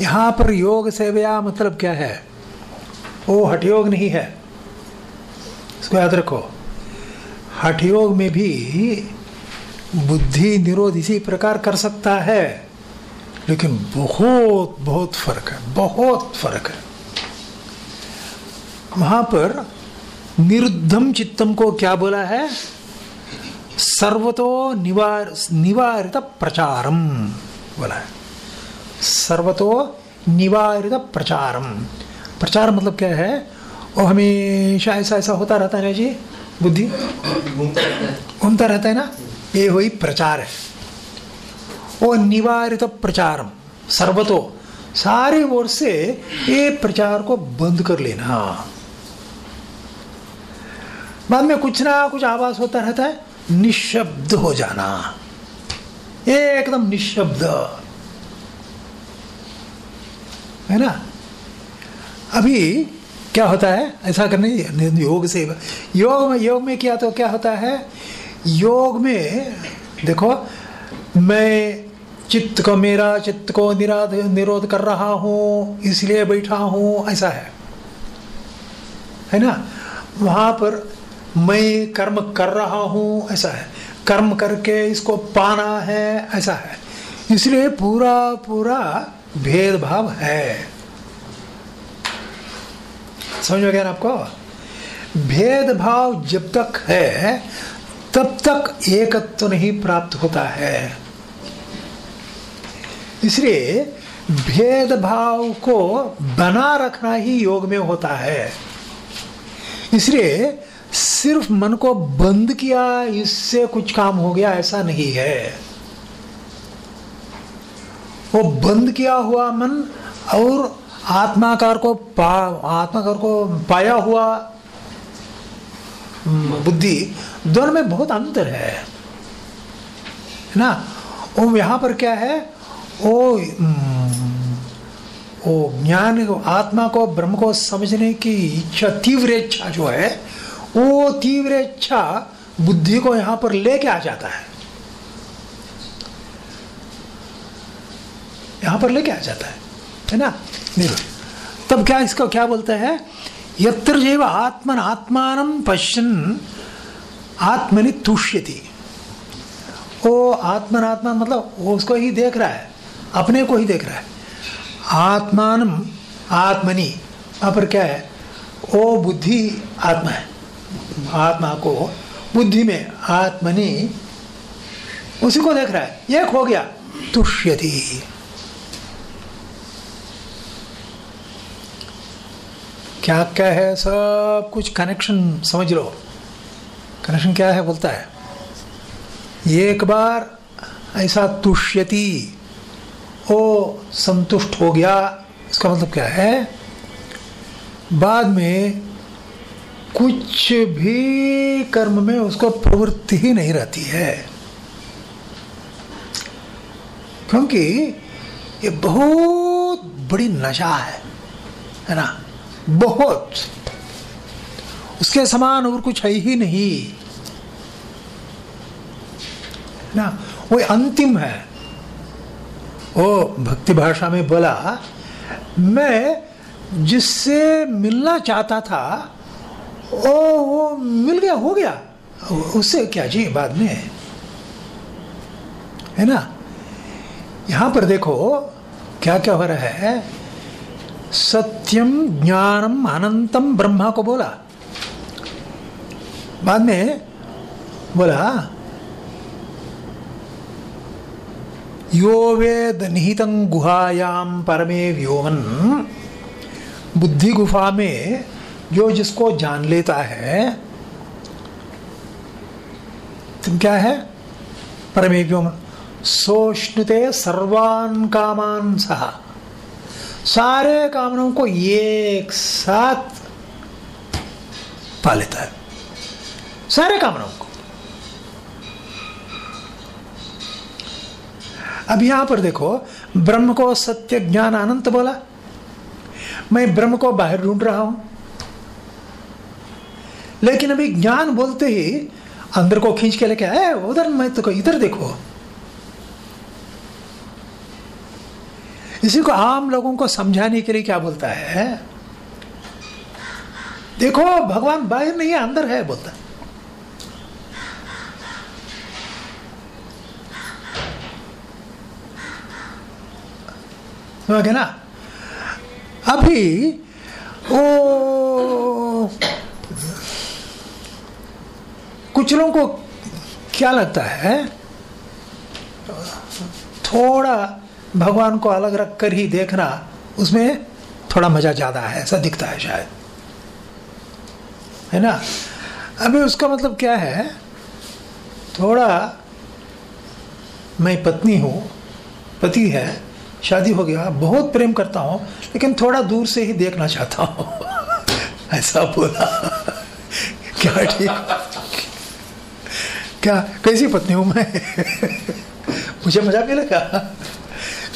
B: यहाँ पर योग सेवया मतलब क्या है? वो हठयोग नहीं है। इसको याद रखो। हठयोग में भी बुद्धि निरोध इसी प्रकार कर सकता है, लेकिन बहुत बहुत फ़र्क है, बहुत फ़र्क है। वहाँ पर निरुद्धम चित्तम को क्या बोला है? सर्वतो निवार निवारित प्रचारम बोला है। सर्वतो निवारित प्रचारम। प्रचार मतलब क्या है? वो हमेशा ऐसा ऐसा होता रहता है जी? बुद्धि? घूमता रहता है। ना? ये वही प्रचार है। वो निवारित प्रचारम सर्वतो। सारे ओर से ये प्रचार को बंद कर लेना। बाद में कुछ ना कुछ आवाज़ होता रहता है निशब्द हो जाना। एकदम निशब्द। है ना? अभी क्या होता है? ऐसा करने योग से योग में योग में क्या तो क्या होता है? योग में, देखो, मैं चित्त को मेरा, चित्त को निराध निरोध कर रहा हूँ, इसलिए बैठा हूँ, ऐसा है। है ना? वहाँ पर मैं कर्म कर रहा हूँ, ऐसा है। कर्म करके इसको पाना है, ऐसा है। इसलिए पूरा पूरा भेदभाव है। समझ में आपको? भेदभाव जब तक है, तब तक एकत्व तो नहीं प्राप्त होता है। इसलिए भेदभाव को बना रखना ही योग में होता है। इसलिए सिर्फ़ मन को बंद किया, इससे कुछ काम हो गया, ऐसा नहीं है। वो बंद किया हुआ मन और आत्माकार को पा, आत्माकार को पाया हुआ बुद्धि दोनों में बहुत अंतर है। ना? वो यहाँ पर क्या है? वो वो ज्ञान आत्मा को, ब्रह्म को समझने की इच्छा, तीव्र इच्छा जो है, वो तीव्र इच्छा बुद्धि को यहाँ पर लेके आ जाता है। यहाँ पर लेके आ जाता है। है ना? तब क्या इसको क्या बोलते हैं? यत्र जैव आत्मन आत्मान पश्यन आत्मनि तुष्यति। वो आत्मन आत्मा मतलब वो उसको ही देख रहा है, अपने को ही देख रहा है। आत्मान आत्मनि पर क्या है? वो बुद्धि आत्मा है। आत्मा को बुद्धि में आत्मनि उसी को देख रहा है। एक हो गया, तुष्यति। क्या क्या है, सब कुछ कनेक्शन समझ लो। कनेक्शन क्या है बोलता है? एक बार ऐसा तुष्यति, ओ संतुष्ट हो गया, इसका मतलब क्या है? बाद में कुछ भी कर्म में उसको प्रवृत्ति ही नहीं रहती है। क्योंकि ये बहुत बड़ी नशा है है ना? बहुत। उसके समान और कुछ है ही नहीं। ना, वो अंतिम है। वो भक्ति भाषा में बोला, मैं जिससे मिलना चाहता था, ओ, वो मिल गया, हो गया। उससे क्या जी, बाद में। है ना? यहाँ पर देखो क्या क्या हो रहा है? सत्यम ज्ञानम अनंतम ब्रह्मा को बोला। बाद में बोला, यो वेद निहित गुहायाम परमे व्योमन। बुद्धि गुफा में जो जिसको जान लेता है, तुम क्या है? परमे व्योमन। सोष्णुते सर्वान कामान सहा। सारे कामनों को एक साथ पा लेता है। सारे कामनाओं को। अब यहाँ पर देखो, ब्रह्म को सत्य ज्ञान अनंत बोला। मैं ब्रह्म को बाहर ढूंढ रहा हूँ। लेकिन अभी ज्ञान बोलते ही अंदर को खींच के लेके आए उधर मैं तो इधर देखो। इसी को आम लोगों को समझाने के लिए क्या बोलता है? देखो, भगवान बाहर नहीं है, अंदर है, बोलता है। ना? अभी ओ कुछ लोगों को क्या लगता है? थोड़ा भगवान को अलग रख कर ही देखना, उसमें थोड़ा मज़ा ज़्यादा है, ऐसा दिखता है शायद। है ना? अभी उसका मतलब क्या है? थोड़ा मैं पत्नी हूँ, पति है, शादी हो गया, बहुत प्रेम करता हूँ, लेकिन थोड़ा दूर से ही देखना चाहता हूँ। ऐसा बोला। क्या ठीक? क्या, कैसी पत्नी हूँ मैं? मुझे मज़ा भी लगा?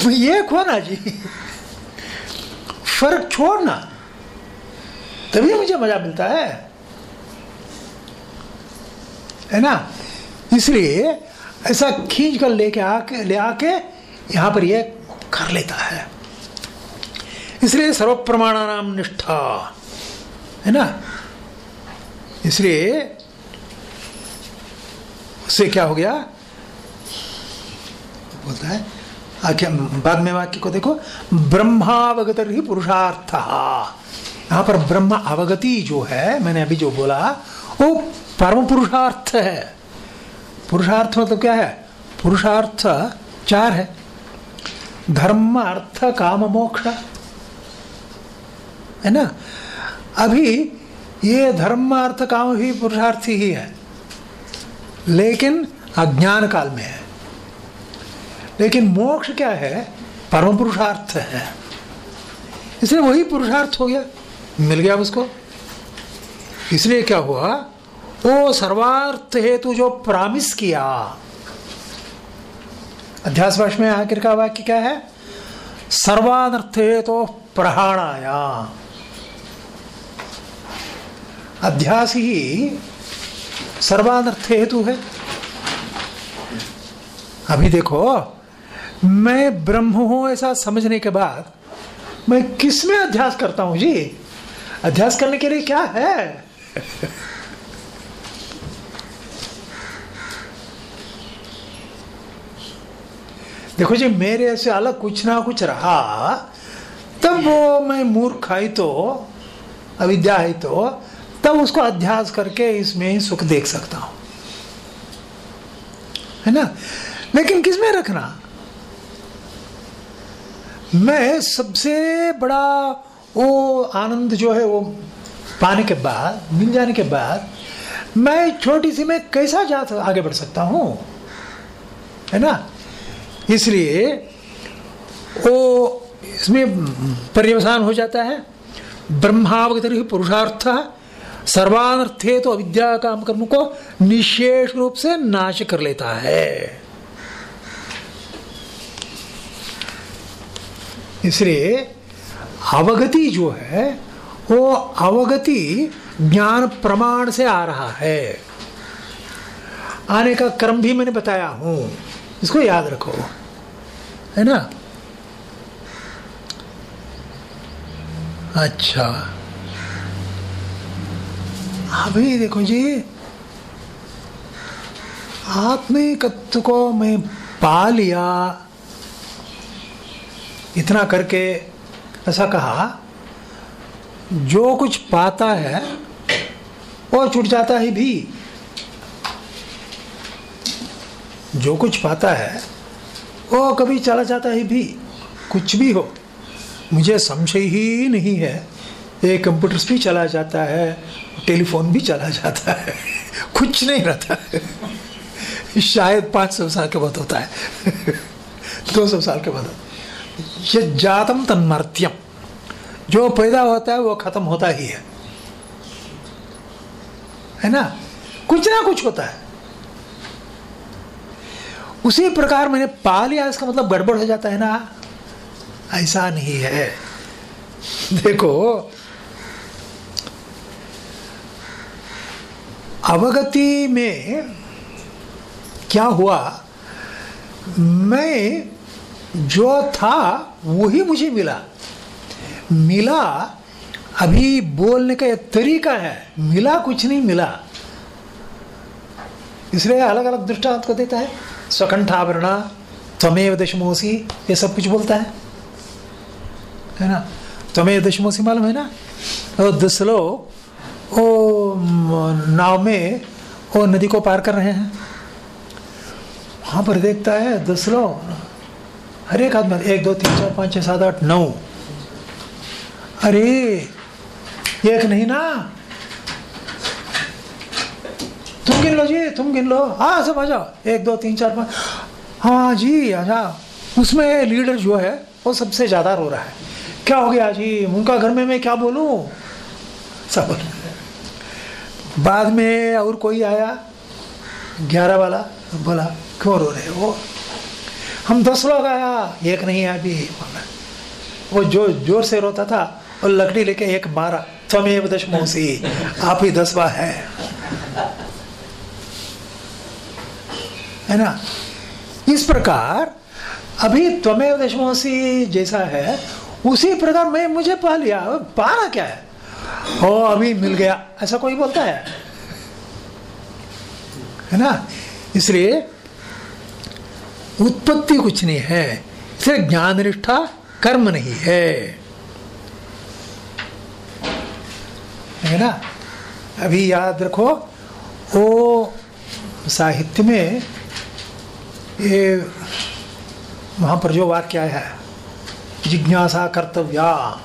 B: तो ये खोना जी? फ़र्क छोड़ना तभी मुझे मज़ा मिलता है। है ना? इसलिए ऐसा खींच कर लेके आके ले आके यहाँ पर ये कर लेता है। इसलिए सर्व प्रमाणानाम निष्ठा। है ना? इसलिए उससे क्या हो गया? बोलता है बाद में वाक्य को देखो ब्रह्मावगत ही पुरुषार्थ। यहाँ पर ब्रह्म अवगति जो है, मैंने अभी जो बोला, वो परम पुरुषार्थ है। पुरुषार्थ मतलब क्या है? पुरुषार्थ चार है। धर्म, अर्थ, काम, मोक्ष। है ना? अभी ये धर्म, अर्थ, काम भी पुरुषार्थी ही है। लेकिन अज्ञान काल में है। लेकिन मोक्ष क्या है? परम पुरुषार्थ है। इसलिए वही पुरुषार्थ हो गया। मिल गया उसको। इसलिए क्या हुआ? वो सर्वार्थ हेतु जो प्रामिस किया। अध्यास वर्ष में आखिर का वाक्य क्या है? सर्वानर्थ हेतु प्रहाणाया। अध्यास ही सर्वानर्थ हेतु है। अभी देखो मैं ब्रह्म हूँ ऐसा समझने के बाद मैं किसमें अध्यास करता हूँ जी? अध्यास करने के लिए क्या है? देखो जी, मेरे से अलग कुछ ना कुछ रहा, तब वो मैं मूर्ख है तो अविद्या है तो तब उसको अध्यास करके इसमें सुख देख सकता हूँ। है ना? लेकिन किसमें रखना? मैं सबसे बड़ा वो आनंद जो है वो पाने के बाद, मिल जाने के बाद, मैं छोटी सी में कैसा जा आगे बढ़ सकता हूँ? है ना? इसलिए वो इसमें पर्यवसान हो जाता है। ब्रह्मावगत पुरुषार्थ, सर्वानर्थे तो अविद्या काम कर्म को निशेष रूप से नाश कर लेता है। इसलिए अवगति जो है, वो अवगति ज्ञान प्रमाण से आ रहा है। आने का क्रम भी मैंने बताया हूँ। इसको याद रखो। है ना? अच्छा। अभी देखो जी, आत्मिकत्व को मैं पा लिया। इतना करके ऐसा कहा, जो कुछ पाता है, वो छूट जाता है भी। जो कुछ पाता है, वो कभी चला जाता है भी। कुछ भी हो, मुझे संशय ही नहीं है। ये कंप्यूटर्स भी चला जाता है, टेलीफोन भी चला जाता है, कुछ नहीं रहता है। शायद पाँच सौ साल के बाद होता है, दो सौ साल के बाद ये जातम तन्मर्त्यम जो पैदा होता है, वो खत्म होता ही है। है ना? कुछ ना कुछ होता है। उसी प्रकार मैंने पा लिया इसका मतलब गड़बड़ हो जाता है ना? ऐसा नहीं है। देखो, अवगति में क्या हुआ? मैं जो था, वही मुझे मिला। मिला, अभी बोलने का एक तरीका है, मिला कुछ नहीं, मिला। इसलिए अलग अलग दृष्टांत को देता है। स्वकंठावरण त्वमेव दशमोसी ये सब कुछ बोलता है। है ना? त्वमेव दशमोसी मालूम है ना? और दस लोग वो नाव में वो नदी को पार कर रहे हैं। वहाँ पर देखता है दस लोग हर एक आदमी एक, दो, तीन, चार, पाँच छः सात, आठ, नौ। अरे एक नहीं ना? तुम गिन लो जी, तुम गिन लो। हाँ सब आ जाओ। एक, दो, तीन, चार, पाँच। हाँ जी अच्छा उसमें लीडर जो है, वो सबसे ज़्यादा रो रहा है। क्या हो गया जी? उनका घर में मैं क्या बोलूँ? सब बाद में और कोई आया? ग्यारह वाला? बोला, क्यों रो रहे हो? हम दस लोग आया, एक नहीं आया भी वो जो, ज़ोर से रोता था, और लकड़ी लेके एक मारा त्वमेव दशमोसी, आप ही दसवा है। है ना? इस प्रकार, अभी त्वमेव दशमोसी जैसा है, उसी प्रकार मैं मुझे पा लिया पाना क्या है? ओ, अभी मिल गया। ऐसा कोई बोलता है? है ना? इसलिए उत्पत्ति कुछ नहीं है। इसलिए ज्ञान निष्ठा कर्म नहीं है। है ना? अभी याद रखो, वो साहित्य में ये वहाँ पर जो वाक्य है, जिज्ञासा कर्तव्या।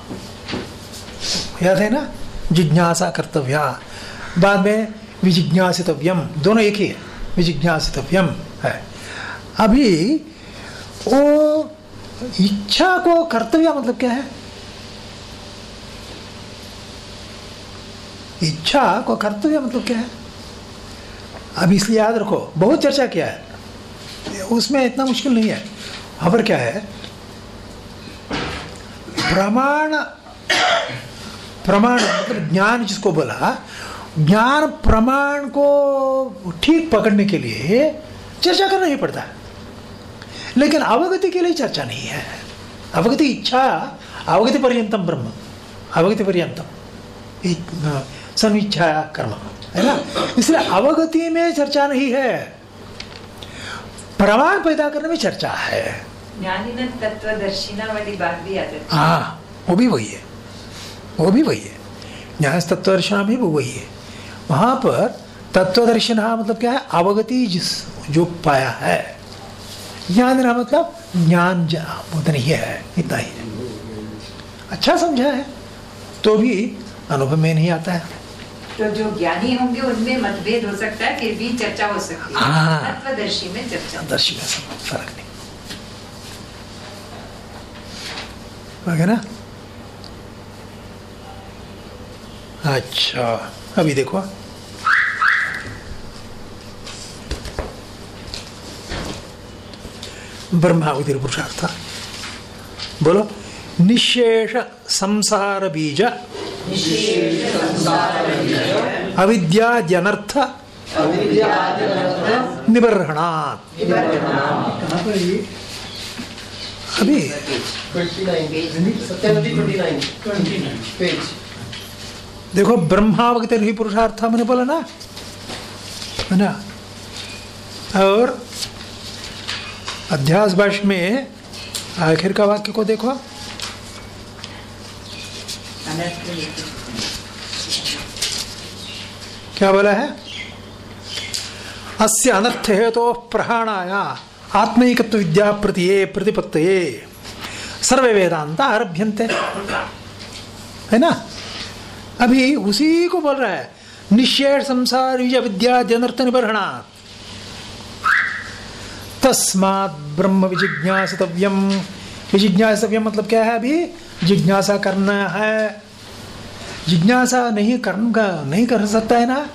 B: याद है ना? जिज्ञासा कर्तव्या। बाद में विजिज्ञासितव्यम, दोनों एक ही है। विजिज्ञासितव्यम है। अभी वो इच्छा को कर्तव्य मतलब क्या है? इच्छा को कर्तव्य मतलब क्या है? अब इसलिए याद रखो, बहुत चर्चा किया है। उसमें इतना मुश्किल नहीं है। खबर क्या है? प्रमाण प्रमाण मतलब ज्ञान जिसको बोला, ज्ञान प्रमाण को ठीक पकड़ने के लिए चर्चा करना ही पड़ता है। लेकिन अवगति के लिए चर्चा नहीं है। अवगति इच्छा अवगति पर्यंतम ब्रह्म। अवगति पर्यंतम। समीक्षा कर्म है ना? इसलिए अवगति में चर्चा नहीं है। प्रमाण पैदा करने में चर्चा है।
A: वाली बात भी
B: हाँ वो भी वही है। वो भी वही है। ज्ञान तत्वदर्शना भी वो वही है। वहाँ पर तत्वदर्शना मतलब क्या है? अवगति जिस जो पाया है। ज्ञान देना मतलब ज्ञान उतना ही है इतना ही है। अच्छा समझा है तो भी अनुभव में नहीं आता है।
A: तो जो ज्ञानी होंगे उनमें मतभेद हो सकता है फिर भी चर्चा हो सकती है।
B: हाँ।
A: तत्वदर्शी में चर्चा।
B: दर्शी में फ़र्क नहीं। वगैरह अच्छा अभी देखो। ब्रह्मावतिर पुरुषार्थ। बोलो। निशेष संसार बीज। अविद्या जनर्थ। निबर्हणात्। कहाँ पर ये? अभी। देखो, ब्रह्मावगत ही पुरुषार्थ मैंने बोला ना? है ना? और अध्यास भाष में आखिर का वाक्य को देखो। क्या बोला है? अस्य अनर्थ हेतु प्रहाणाया, आत्मैकत्व विद्या प्रतिये प्रतिपत्तये। सर्वे वेदांत आरभ्यन्ते। है ना? अभी उसी को बोल रहा है। निश्चय संसार, विजय विद्या जनर्थ निबर्हणा तस्मात् ब्रह्म विजिज्ञासितव्यम। विजिज्ञासितव्यम मतलब क्या है अभी? जिज्ञासा करना है। जिज्ञासा नहीं कर नहीं कर सकता है ना?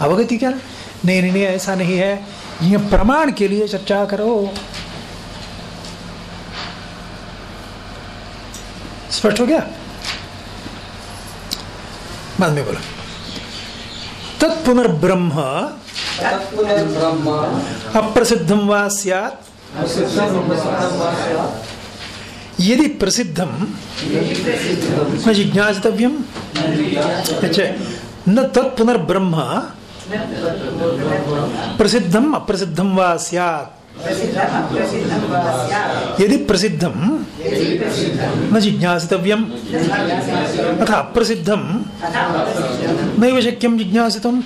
B: अवगति क्या नहीं नहीं नहीं, ऐसा नहीं है। ये प्रमाण के लिए चर्चा करो। स्पष्ट हो गया? बाद में बोलो। तत्पुनर्ब्रह्म अप्रसिद्धम यदि प्रसिद्धम न जिज्ञासितव्यम न तत्पुनर्ब्रह्म। प्रसिद्धम अप्रसिद्धम वा स्यात्?
A: अप्रसिद्धं
B: यदि प्रसिद्धम
A: प्रसिद्धं
B: न जिज्ञासितव्यम। अथ अप्रसिद्धम नैव शक्यं जिज्ञासितुम्।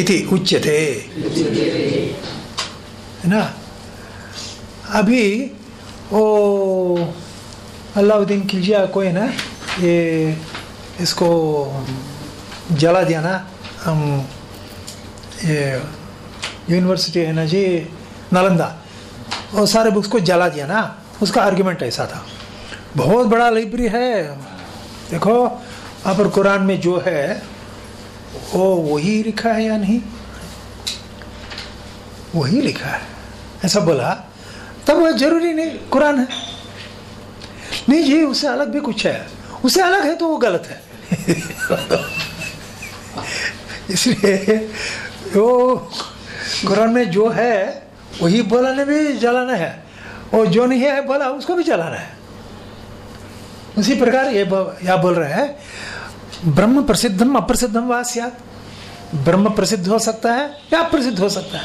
B: इति उच्यते। है ना? अभी ओ अलाउद्दीन खिलजिया को है ना ये इसको जला दिया ना हम ये यूनिवर्सिटी है ना जी, नालंदा। वो सारे बुक्स को जला दिया ना, उसका आर्ग्यूमेंट ऐसा था। बहुत बड़ा लाइब्रेरी है। देखो पर कुरान में जो है वो वही लिखा है या नहीं? वही लिखा है। ऐसा बोला। तब वह ज़रूरी नहीं, कुरान है। नहीं जी, उससे अलग भी कुछ है। उससे अलग है तो वो गलत है। इसलिए वो कुरान में जो है, वही बोलाने भी जलाना है। और जो नहीं है, बोला, उसको भी जलाना है। उसी प्रकार ये या बोल रहे हैं, ब्रह्म प्रसिद्धम, अप्रसिद्धम वा स्यात्। ब्रह्म प्रसिद्ध हो सकता है या अप्रसिद्ध हो सकता है।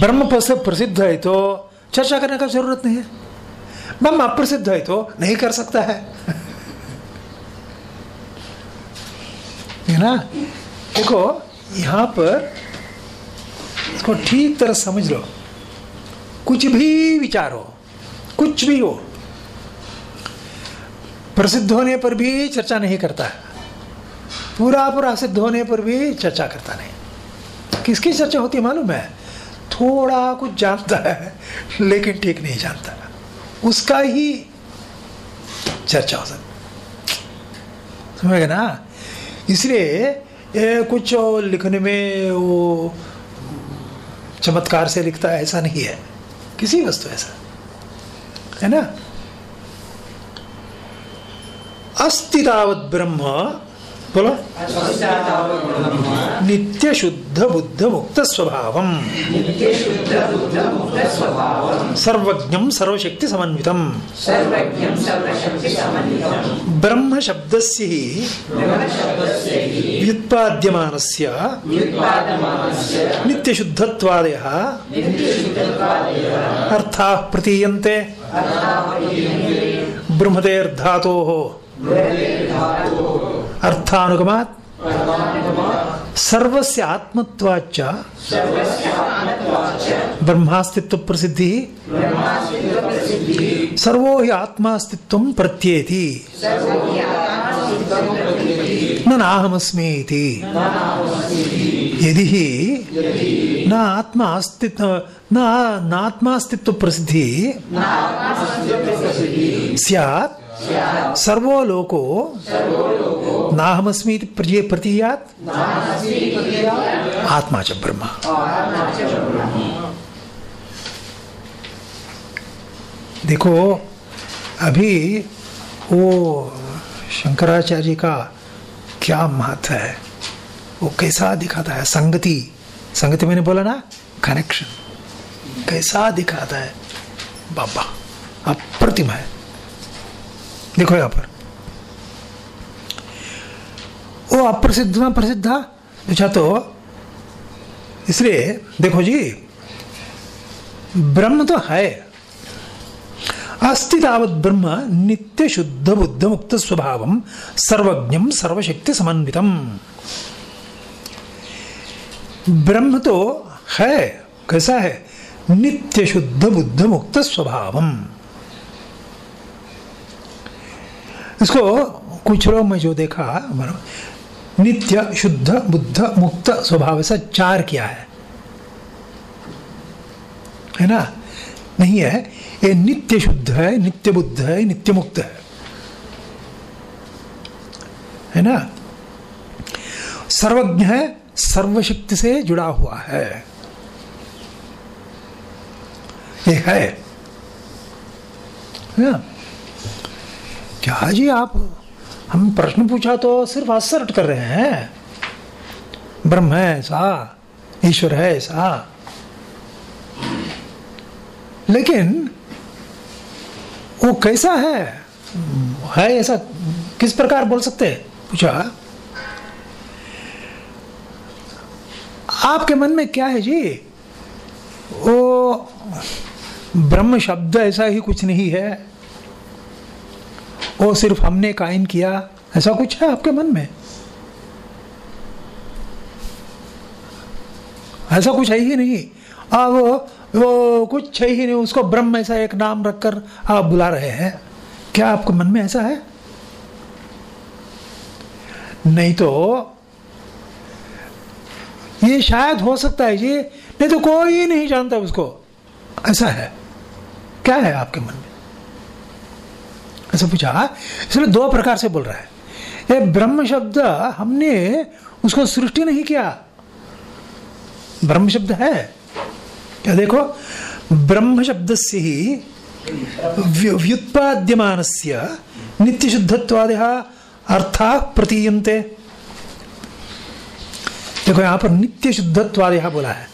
B: ब्रह्म प्रसिद्ध है तो चर्चा करने का ज़रूरत नहीं है। ब्रह्म अप्रसिद्ध है तो नहीं कर सकता है ना? देखो, यहाँ पर इसको ठीक तरह समझ लो। कुछ भी विचार हो, कुछ भी हो, प्रसिद्ध होने पर भी चर्चा नहीं करता पूरा पूरा सिद्ध होने पर भी चर्चा करता नहीं। किसकी चर्चा होती मालूम है? थोड़ा कुछ जानता है, लेकिन ठीक नहीं जानता। उसका ही चर्चा हो सकती समझ ना? इसलिए कुछ लिखने में वो चमत्कार से लिखता है, ऐसा नहीं है। किसी वस्तु ऐसा। है ना? अस्ति तावत ब्रह्म बोलो। नित्य शुद्ध बुद्ध मुक्त स्वभाव सर्वज्ञम सर्वशक्ति समन्वितम
A: सर्वज्ञं सर्वशक्तिसमन्वितं
B: ब्रह्म शब्दस्य ही व्युत्पाद्यमानस्य नित्यशुद्धत्वादयः अर्थाः प्रतीयन्ते। ब्रह्मतेर्धातोः अर्थानुगमात्। सर्वस्य आत्मत्वाच्च ब्रह्मास्तित्व प्रसिद्धि सर्वो हि आत्मास्तित्वं प्रत्येति। न नाहमस्मि इति। यदि हि न आत्मा अस्तित्व न नात्मास्तित्व प्रसिद्धि स्यात्। सर्वो लोको नाहमस्मि प्रजे प्रतीयात्। आत्मा च ब्रह्म। देखो, अभी वो शंकराचार्य का क्या महत्व है? वो कैसा दिखाता है? संगति। संगति मैंने बोला ना कनेक्शन कैसा दिखाता है? बाबा, अप्रतिम है। देखो यहाँ पर। वो अप्रसिद्ध में प्रसिद्ध अच्छा तो इसलिए, देखो जी, ब्रह्म तो है। अस्ति ब्रह्म नित्य शुद्ध बुद्ध मुक्त स्वभाव सर्वज्ञम सर्वशक्ति समन्वितम। ब्रह्म तो है, कैसा है? नित्य शुद्ध बुद्ध मुक्त स्वभावम। इसको कुछ लोग में जो देखा नित्य, शुद्ध, बुद्ध, मुक्त स्वभाव से चार किया है। है ना? नहीं है? ये नित्य शुद्ध है, नित्य बुद्ध है, नित्य मुक्त है। है ना? सर्वज्ञ है, सर्वशक्ति से जुड़ा हुआ है। ये है ना? क्या जी आप? हम प्रश्न पूछा तो सिर्फ़ असर्ट कर रहे हैं। ब्रह्म है ऐसा, ईश्वर है ऐसा। लेकिन वो कैसा है? है ऐसा किस प्रकार बोल सकते हैं? पूछा। आपके मन में क्या है जी? वो ब्रह्म शब्द ऐसा ही कुछ नहीं है। वो सिर्फ़ हमने कायन किया ऐसा कुछ है आपके मन में? ऐसा कुछ है ही नहीं। अब वो, वो कुछ है ही नहीं उसको ब्रह्म ऐसा एक नाम रखकर आप बुला रहे हैं। क्या आपके मन में ऐसा है? नहीं तो ये शायद हो सकता है जी नहीं तो कोई नहीं जानता उसको। ऐसा है। क्या है आपके मन में? ऐसा पूछा इसलिए दो प्रकार से बोल रहा है। ये ब्रह्म शब्द हमने उसको सृष्टि नहीं किया। ब्रह्म शब्द है। क्या देखो, ब्रह्म शब्द से ही व्युत्पाद्यमान नित्य शुद्धत्वाद अर्था प्रतीयते देखो, यहाँ पर नित्य शुद्धत्वाद बोला है।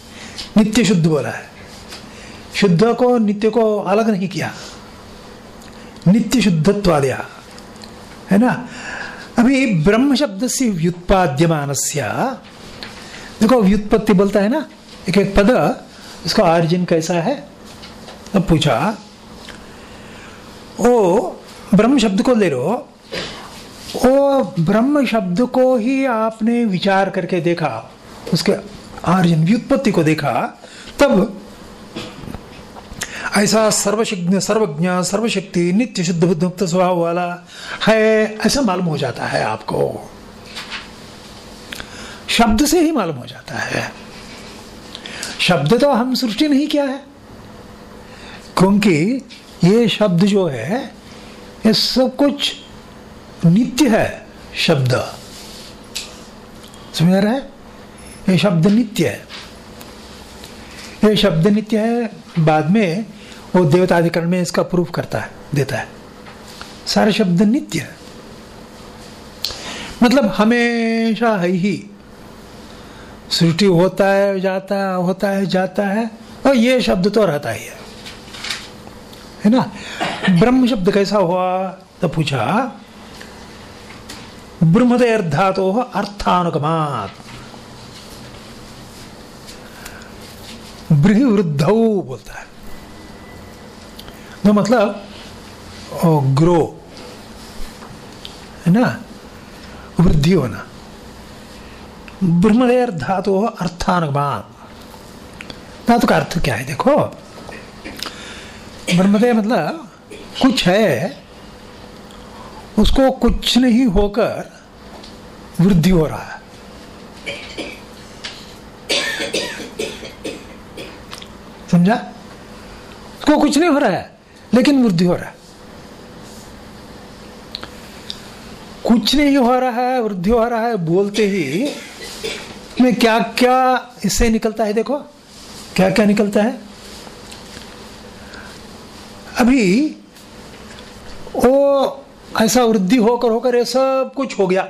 B: नित्य शुद्ध बोला है। शुद्ध को नित्य को अलग नहीं किया। नित्य शुद्धत्वादया है ना? अभी ब्रह्म शब्द से व्युत्पाद्यमान देखो व्युत्पत्ति बोलता है ना, एक एक पद, उसका ऑरिजिन कैसा है? अब पूछा। ओ ब्रह्म शब्द को ले लो। ओ ब्रह्म शब्द को ही आपने विचार करके देखा, उसके ऑरिजिन व्युत्पत्ति को देखा, तब ऐसा सर्वशक्ति सर्वज्ञ, सर्वशक्ति, नित्य शुद्ध मुक्त स्वभाव वाला है, ऐसा मालूम हो जाता है आपको। शब्द से ही मालूम हो जाता है। शब्द तो हम सृष्टि नहीं किया है। क्योंकि ये शब्द जो है, ये सब कुछ नित्य है, शब्द। समझ रहे है? ये शब्द नित्य है। ये शब्द नित्य है, बाद में वो देवताधिकरण में इसका प्रूफ करता है, देता है। सारे शब्द नित्य है। मतलब हमेशा है ही सृष्टि होता है, जाता है, होता है, जाता है, और ये शब्द तो रहता ही है। है ना? ब्रह्म शब्द कैसा हुआ? तो पूछा ब्रह्मदेर धातो अर्थानुगमात। वृद्ध बोलता है। तो मतलब ग्रो है ना? वृद्धि होना. ब्रह्मदेर धातु अर्थानुगमान. धातु का अर्थ क्या है? देखो ब्रह्मदेव मतलब कुछ है, उसको कुछ नहीं होकर वृद्धि हो रहा है। समझा? उसको कुछ नहीं हो रहा है। लेकिन वृद्धि हो रहा है। कुछ नहीं हो रहा है, वृद्धि हो रहा है, बोलते ही में क्या क्या इससे निकलता है देखो। क्या क्या निकलता है? अभी वो ऐसा वृद्धि होकर होकर ये सब कुछ हो गया।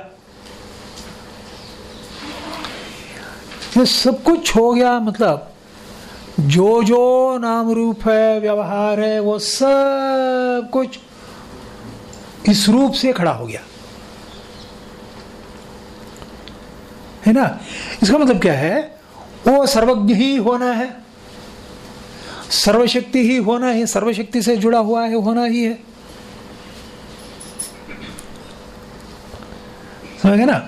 B: ये सब कुछ हो गया मतलब जो जो नाम रूप है, व्यवहार है, वो सब कुछ इस रूप से खड़ा हो गया। है ना? इसका मतलब क्या है? वो सर्वज्ञ ही होना है। सर्वशक्ति ही होना है, सर्वशक्ति से जुड़ा हुआ है, होना ही है। समझ ना?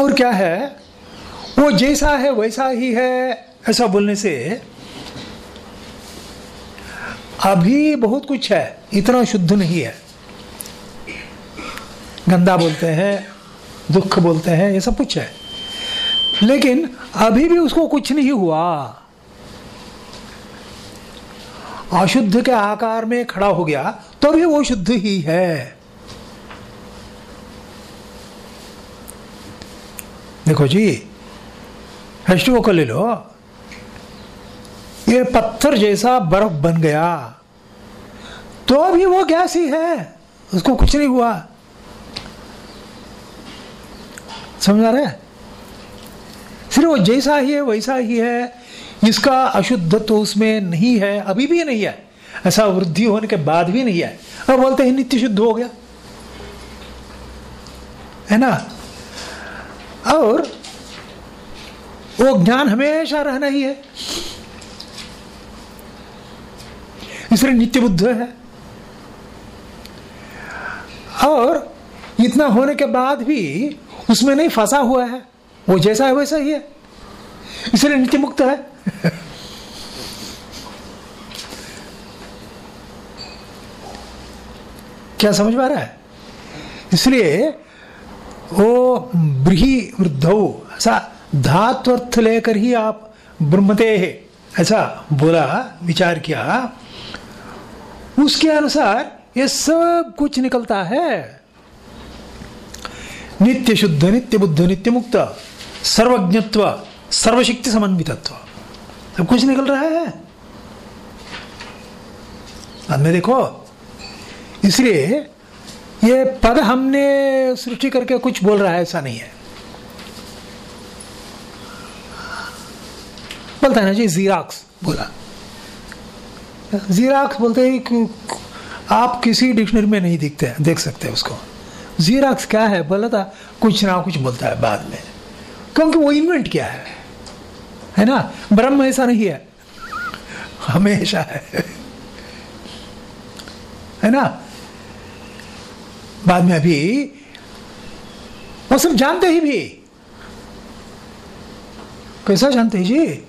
B: और क्या है? वो जैसा है, वैसा ही है। ऐसा बोलने से अभी बहुत कुछ है, इतना शुद्ध नहीं है। गंदा बोलते हैं, दुख बोलते हैं, ये सब कुछ है। लेकिन अभी भी उसको कुछ नहीं हुआ। अशुद्ध के आकार में खड़ा हो गया तो भी वो शुद्ध ही है। देखो जी एच को ले लो। ये पत्थर जैसा बर्फ़ बन गया। तो अभी वो गैस ही। है उसको कुछ नहीं हुआ। समझ रहा? सिर्फ़ वो जैसा ही है, वैसा ही है। इसका अशुद्ध तो उसमें नहीं है, अभी भी नहीं है। ऐसा वृद्धि होने के बाद भी नहीं है। अब बोलते हैं, नित्य शुद्ध हो गया। है ना? और वो ज्ञान हमेशा रहना ही है। इसलिए नित्य बुद्ध है। और इतना होने के बाद भी उसमें नहीं फंसा हुआ है। वो जैसा है, वैसा ही है। इसलिए नित्य मुक्त है। क्या समझ पा रहा है? इसलिए वो ब्रीही वृद्धौ ऐसा धात्वर्थ लेकर ही आप ब्रह्मते ऐसा बोला, विचार किया। उसके अनुसार ये सब कुछ निकलता है। नित्य शुद्ध, नित्य बुद्ध, नित्य मुक्त, सर्वज्ञत्व, सर्वशक्ति समन्वितत्व। सब कुछ निकल रहा है। बाद में देखो, इसलिए ये पद हमने सृष्टि करके कुछ बोल रहा है, ऐसा नहीं है। बोलता है ना जी जीराक्स बोला। जीराक्स बोलते हैं कि आप किसी डिक्शनरी में नहीं दिखते हैं, देख सकते उसको। जीराक्स क्या है? बोला था, कुछ ना कुछ बोलता है बाद में। क्योंकि वो इन्वेंट किया है। है ना? ब्रह्म ऐसा नहीं है। हमेशा है। है ना? बाद में अभी, वो सब जानते ही भी। कैसा जानते हैं जी?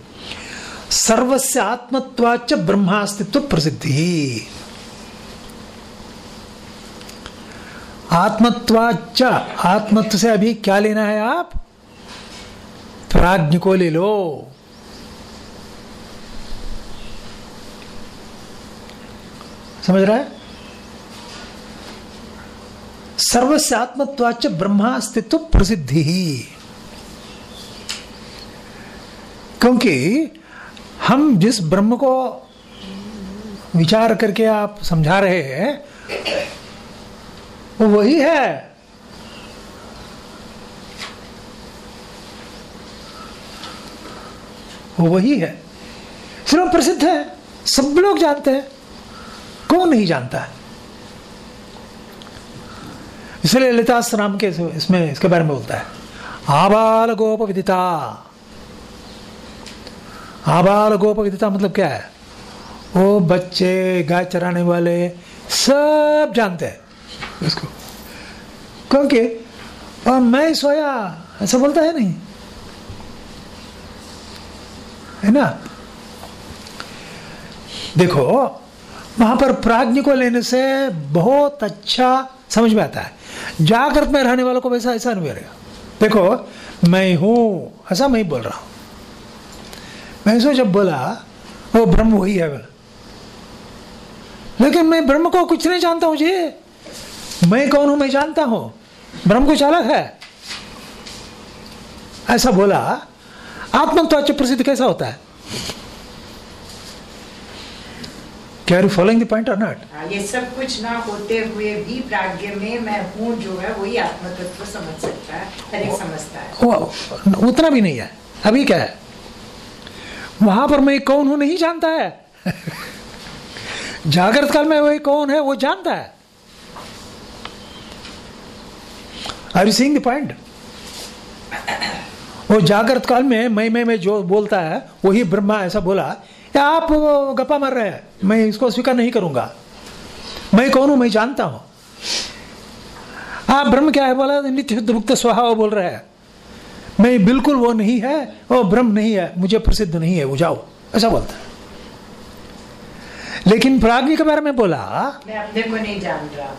B: सर्वस्य आत्मत्वाच ब्रह्मास्तित्व प्रसिद्धि। आत्मत्वाच आत्मत्व से अभी क्या लेना है आप? प्राज्ञ को ले लो। समझ रहा है? सर्वस्य आत्मत्वाच ब्रह्मास्तित्व प्रसिद्धि। क्योंकि हम जिस ब्रह्म को विचार करके आप समझा रहे हैं, वो वही है। वो वही है। सिर्फ़ प्रसिद्ध है। सब लोग जानते हैं। कौन नहीं जानता? है इसलिए ललिता नाम के इसमें इसके बारे में बोलता है। आबाल गोप विदिता आबाल गोप मतलब क्या है? वो बच्चे, गाय चराने वाले, सब जानते हैं उसको क्योंकि, और मैं सोया, ऐसा बोलता है नहीं। है ना? देखो, वहाँ पर प्राज्ञ को लेने से बहुत अच्छा समझ में आता है। जागृत में रहने वालों को वैसा ऐसा नहीं मिलेगा देखो, मैं हूँ ऐसा मैं बोल रहा हूँ। मैं सो जब बोला वो ब्रह्म वही है बोला लेकिन मैं ब्रह्म को कुछ नहीं जानता हूँ जी। मैं कौन हूँ मैं जानता हूँ। ब्रह्म कुछ अलग है? ऐसा बोला आत्मत्वाच प्रसिद्ध कैसा होता है? क्या यू फॉलोइंग द पॉइंट और नॉट
A: ये सब कुछ ना होते हुए भी प्राज्ञ में मैं हूँ जो है वही आत्म तत्व समझ सकता है हर एक समझता है।
B: वो उतना भी नहीं है। अभी क्या है? वहाँ पर मैं कौन हूँ नहीं जानता है। जागृत काल में वही कौन है वो जानता है। Are you seeing the point वो जागृत काल में मैं मैं मैं जो बोलता है, वही ब्रह्मा ऐसा बोला, या आप गप्पा मार रहे हैं, मैं इसको स्वीकार नहीं करूँगा। मैं कौन हूँ? मैं जानता हूँ। आप ब्रह्म क्या है बोला? नित्य शुद्ध स्वभाव बोल रहे हैं। मैं बिल्कुल वो नहीं है वो ब्रह्म नहीं है मुझे प्रसिद्ध नहीं है वो जाओ। ऐसा बोलता है। लेकिन प्राज्ञ के बारे में बोला।
A: मैं अपने को नहीं जान रहा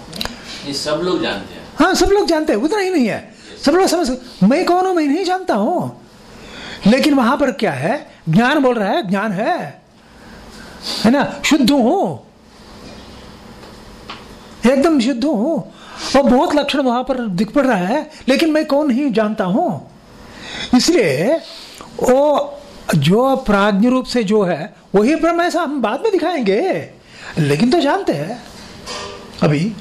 F: ये सब लोग जानते हैं।
B: हाँ सब लोग जानते हैं उतना ही नहीं है। सब लोग समझ मैं कौन हूँ? मैं नहीं जानता हूँ। लेकिन वहाँ पर क्या है? ज्ञान बोल रहा है ज्ञान है। है ना? शुद्ध हूँ। एकदम शुद्ध हूँ। और बहुत लक्षण वहाँ पर दिख पड़ रहा है लेकिन मैं कौन नहीं जानता हूँ? इसलिए वो जो प्राज्ञ रूप से जो है, वही ब्रह्म ऐसा हम बाद में दिखाएँगे। लेकिन तो जानते हैं, अभी,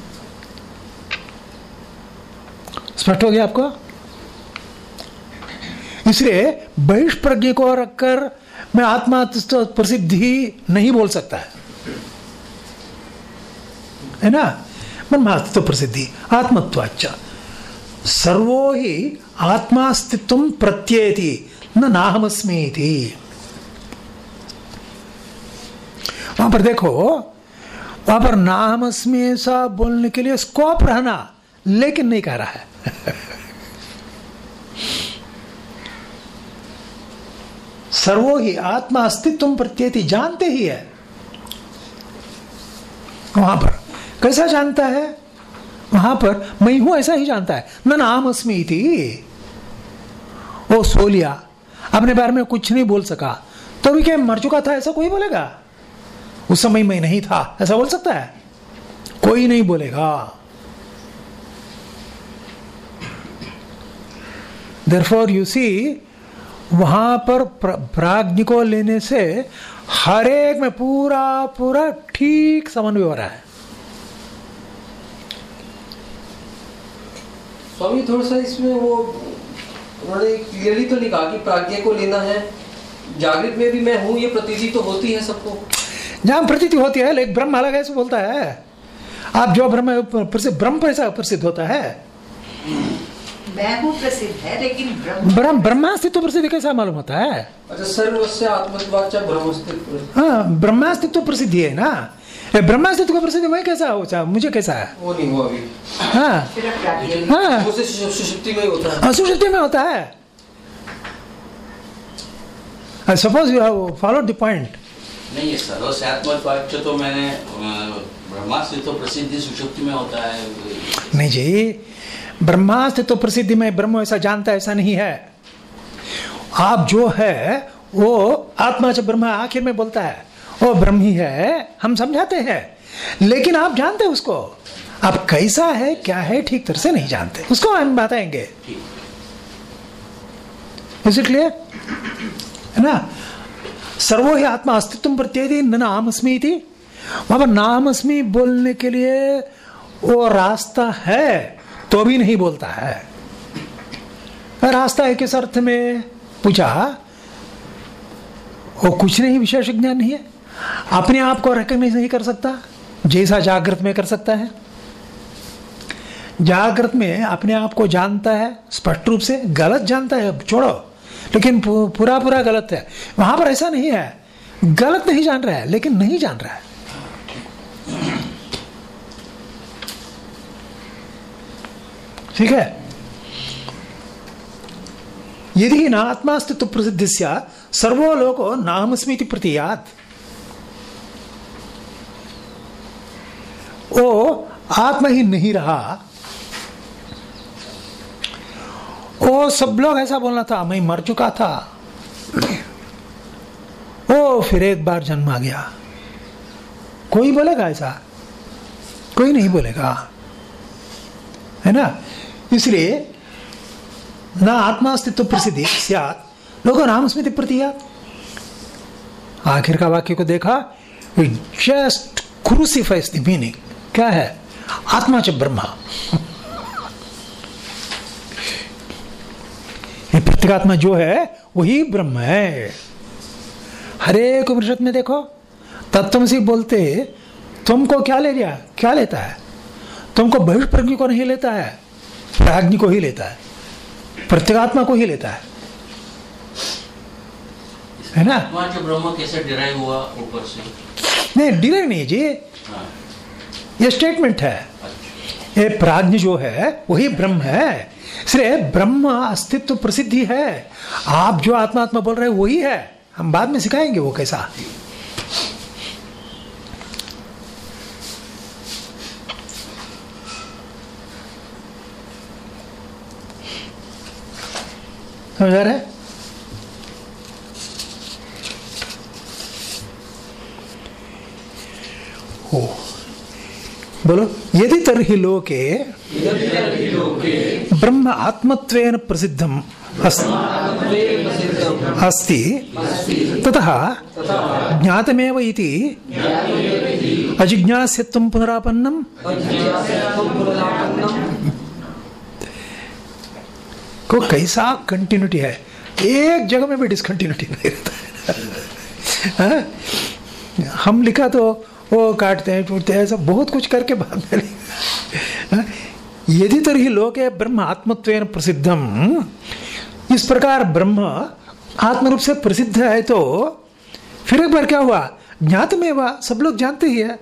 B: स्पष्ट हो गया आपको? इसलिए, बहिष्प्रज्ञ को रखकर मैं आत्मा प्रसिद्धि नहीं बोल सकता। है ना? ब्रह्मास्तित्व प्रसिद्धि आत्मत्वाच सर्वो ही आत्मास्तित्व प्रत्येति न नाहमस्मी थी वहाँ पर देखो, वहाँ पर नाहमस्मी ऐसा बोलने के लिए स्कोप रहना, लेकिन नहीं कह रहा है। सर्वो ही आत्मा अस्तित्व प्रत्येति जानते ही है। वहाँ पर कैसा जानता है? वहाँ पर मैं हूँ, ऐसा ही जानता है। न नाम अस्मी थी। वो सो लिया। अपने बारे में कुछ नहीं बोल सका। तो भी क्या मर चुका था, ऐसा कोई बोलेगा? उस समय मैं नहीं था, ऐसा बोल सकता है? कोई नहीं बोलेगा। देरफॉर यू सी वहाँ पर प्राज्ञ को लेने से हर एक में पूरा पूरा ठीक समन्वय हो रहा है।
G: स्वामी थोड़ा सा इसमें वो उन्होंने क्लियरली तो नहीं कहा कि प्राज्ञ को लेना है। जागृत में भी मैं हूँ ये प्रतीति तो होती है सबको।
B: जहाँ प्रतीति होती है लेकिन ब्रह्म अलग ऐसे बोलता है। आप जो ब्रह्म प्रसिद्ध ब्रह्म पैसा प्रसिद्ध होता है।
A: मैं हूँ प्रसिद्ध है लेकिन ब्रह्म
B: ब्रह्म ब्रह्मास्तित्व प्रसिद्ध कैसा मालूम होता है?
G: अच्छा सर्वस्य आत्मत्वाचा ब्रह्मस्तित्व।
B: हाँ ब्रह्मास्तित्व प्रसिद्धि है ना। ये ब्रह्मास्तित्व का प्रसिद्ध मैं कैसा हो? चाहे मुझे कैसा है?
G: वो नहीं हुआ अभी।
B: हाँ। हाँ।
G: वो से में होता है।
B: हाँ, में होता है। Suppose you have followed the point
F: नहीं ये सर्वस्यात्मत्वाच तो मैंने अ, ब्रह्मास्तित्व प्रसिद्धि सुषुप्ति में होता है।
B: नहीं जी ब्रह्मास्तित्व प्रसिद्धि में ब्रह्म ऐसा जानता है ऐसा नहीं है। आप जो है वो आत्मा से ब्रह्म आखिर में बोलता है वो ब्रह्म ही है हम समझाते हैं। लेकिन आप जानते उसको? आप कैसा है, क्या है, ठीक तरह से नहीं जानते। उसको हम बताएँगे। इज़ इट क्लियर है ना? सर्वो ही आत्मा अस्तित्व प्रत्येति न नाम अस्मी थी पर नाम अस्मी बोलने के लिए वो रास्ता है तो भी नहीं बोलता है। रास्ता है किस अर्थ में पूछा, वो कुछ नहीं विशेष ज्ञान नहीं है। अपने आप को रिकग्नाइज नहीं कर सकता, जैसा जागृत में कर सकता है। जागृत में अपने आप को जानता है, स्पष्ट रूप से गलत जानता है, छोड़ो, लेकिन पूरा पूरा गलत है। वहाँ पर ऐसा नहीं है। गलत नहीं जान रहा है, लेकिन नहीं जान रहा है। ठीक है? यदि न आत्मास्तित्व प्रसिद्धि सर्वो लोको नामस्मीति प्रतीयात। वो आत्मा ही नहीं रहा। वो सब लोग ऐसा बोलना था, मैं मर चुका था। ओ, फिर एक बार जन्म आ गया। कोई बोलेगा ऐसा? कोई नहीं बोलेगा। है ना? इसलिए न आत्मास्तित्व प्रसिद्धि सियात। लोगों नाम स्मृति प्रतियात आखिर का वाक्य को देखा। जस्ट क्रूसिफाइज द मीनिंग क्या है? आत्मा च ब्रह्मा। ये प्रत्येगात्मा जो है वही ब्रह्म है। हरेक उपनिषद में देखो तत्वमसी बोलते तुमको क्या ले लिया? क्या लेता है? तुमको भविष्य बहिष्प्रज्ञ को नहीं लेता है प्राज्ञ को ही लेता है प्रत्येगात्मा को ही लेता है। है ना?
F: ब्रह्म कैसे डिराइव हुआ ऊपर से?
B: नहीं डिले नहीं जी।
F: हाँ।
B: ये स्टेटमेंट है। ये प्राज्ञ जो है, वही ब्रह्म है। इसलिए ब्रह्म अस्तित्व प्रसिद्धि है। आप जो आत्मा आत्मा बोल रहे हैं, वही है। हम बाद में सिखाएँगे वो कैसा। समझ आ रहा है? हो बोलो, यदि तर्हि लोके ब्रह्म आत्मत्वेन प्रसिद्धम अस्ति, ततः ज्ञातमेव इति अजिज्ञास्यत्वं पुनरापन्नम्। को कैसा कंटिन्यूटी है? एक जगह में भी डिसकंटिन्यूटी नहीं रहता है। हाँ? हम लिखा तो वो काटते हैं टूटते हैं ऐसा बहुत कुछ करके बाद में हाँ? यदि तरही लोके ब्रह्म आत्मत्वेन प्रसिद्धम इस प्रकार ब्रह्म आत्मरूप से प्रसिद्ध है तो फिर एक बार क्या हुआ? ज्ञातमेवा सब लोग जानते ही है।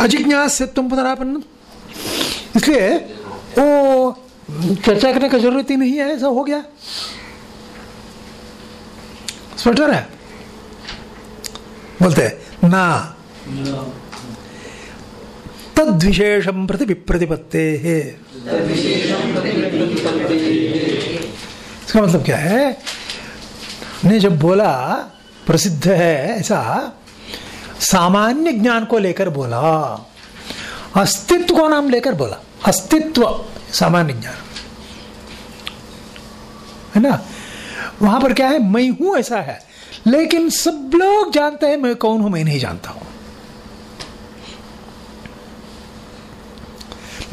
B: अजिज्ञास से तुम पुनरापन्न। इसलिए वो चर्चा करने का ज़रूरत ही नहीं है ऐसा हो गया। स्पष्ट है? बोलते हैं, ना। तद विशेषम प्रति विप्रतिपत्ते। इसका मतलब क्या है? ने जब बोला, प्रसिद्ध है ऐसा, सामान्य ज्ञान को लेकर बोला, अस्तित्व को नाम लेकर बोला, अस्तित्व, सामान्य ज्ञान। है ना? वहाँ पर क्या है? मैं हूँ ऐसा है। लेकिन सब लोग जानते हैं मैं कौन हूँ, मैं नहीं जानता हूँ।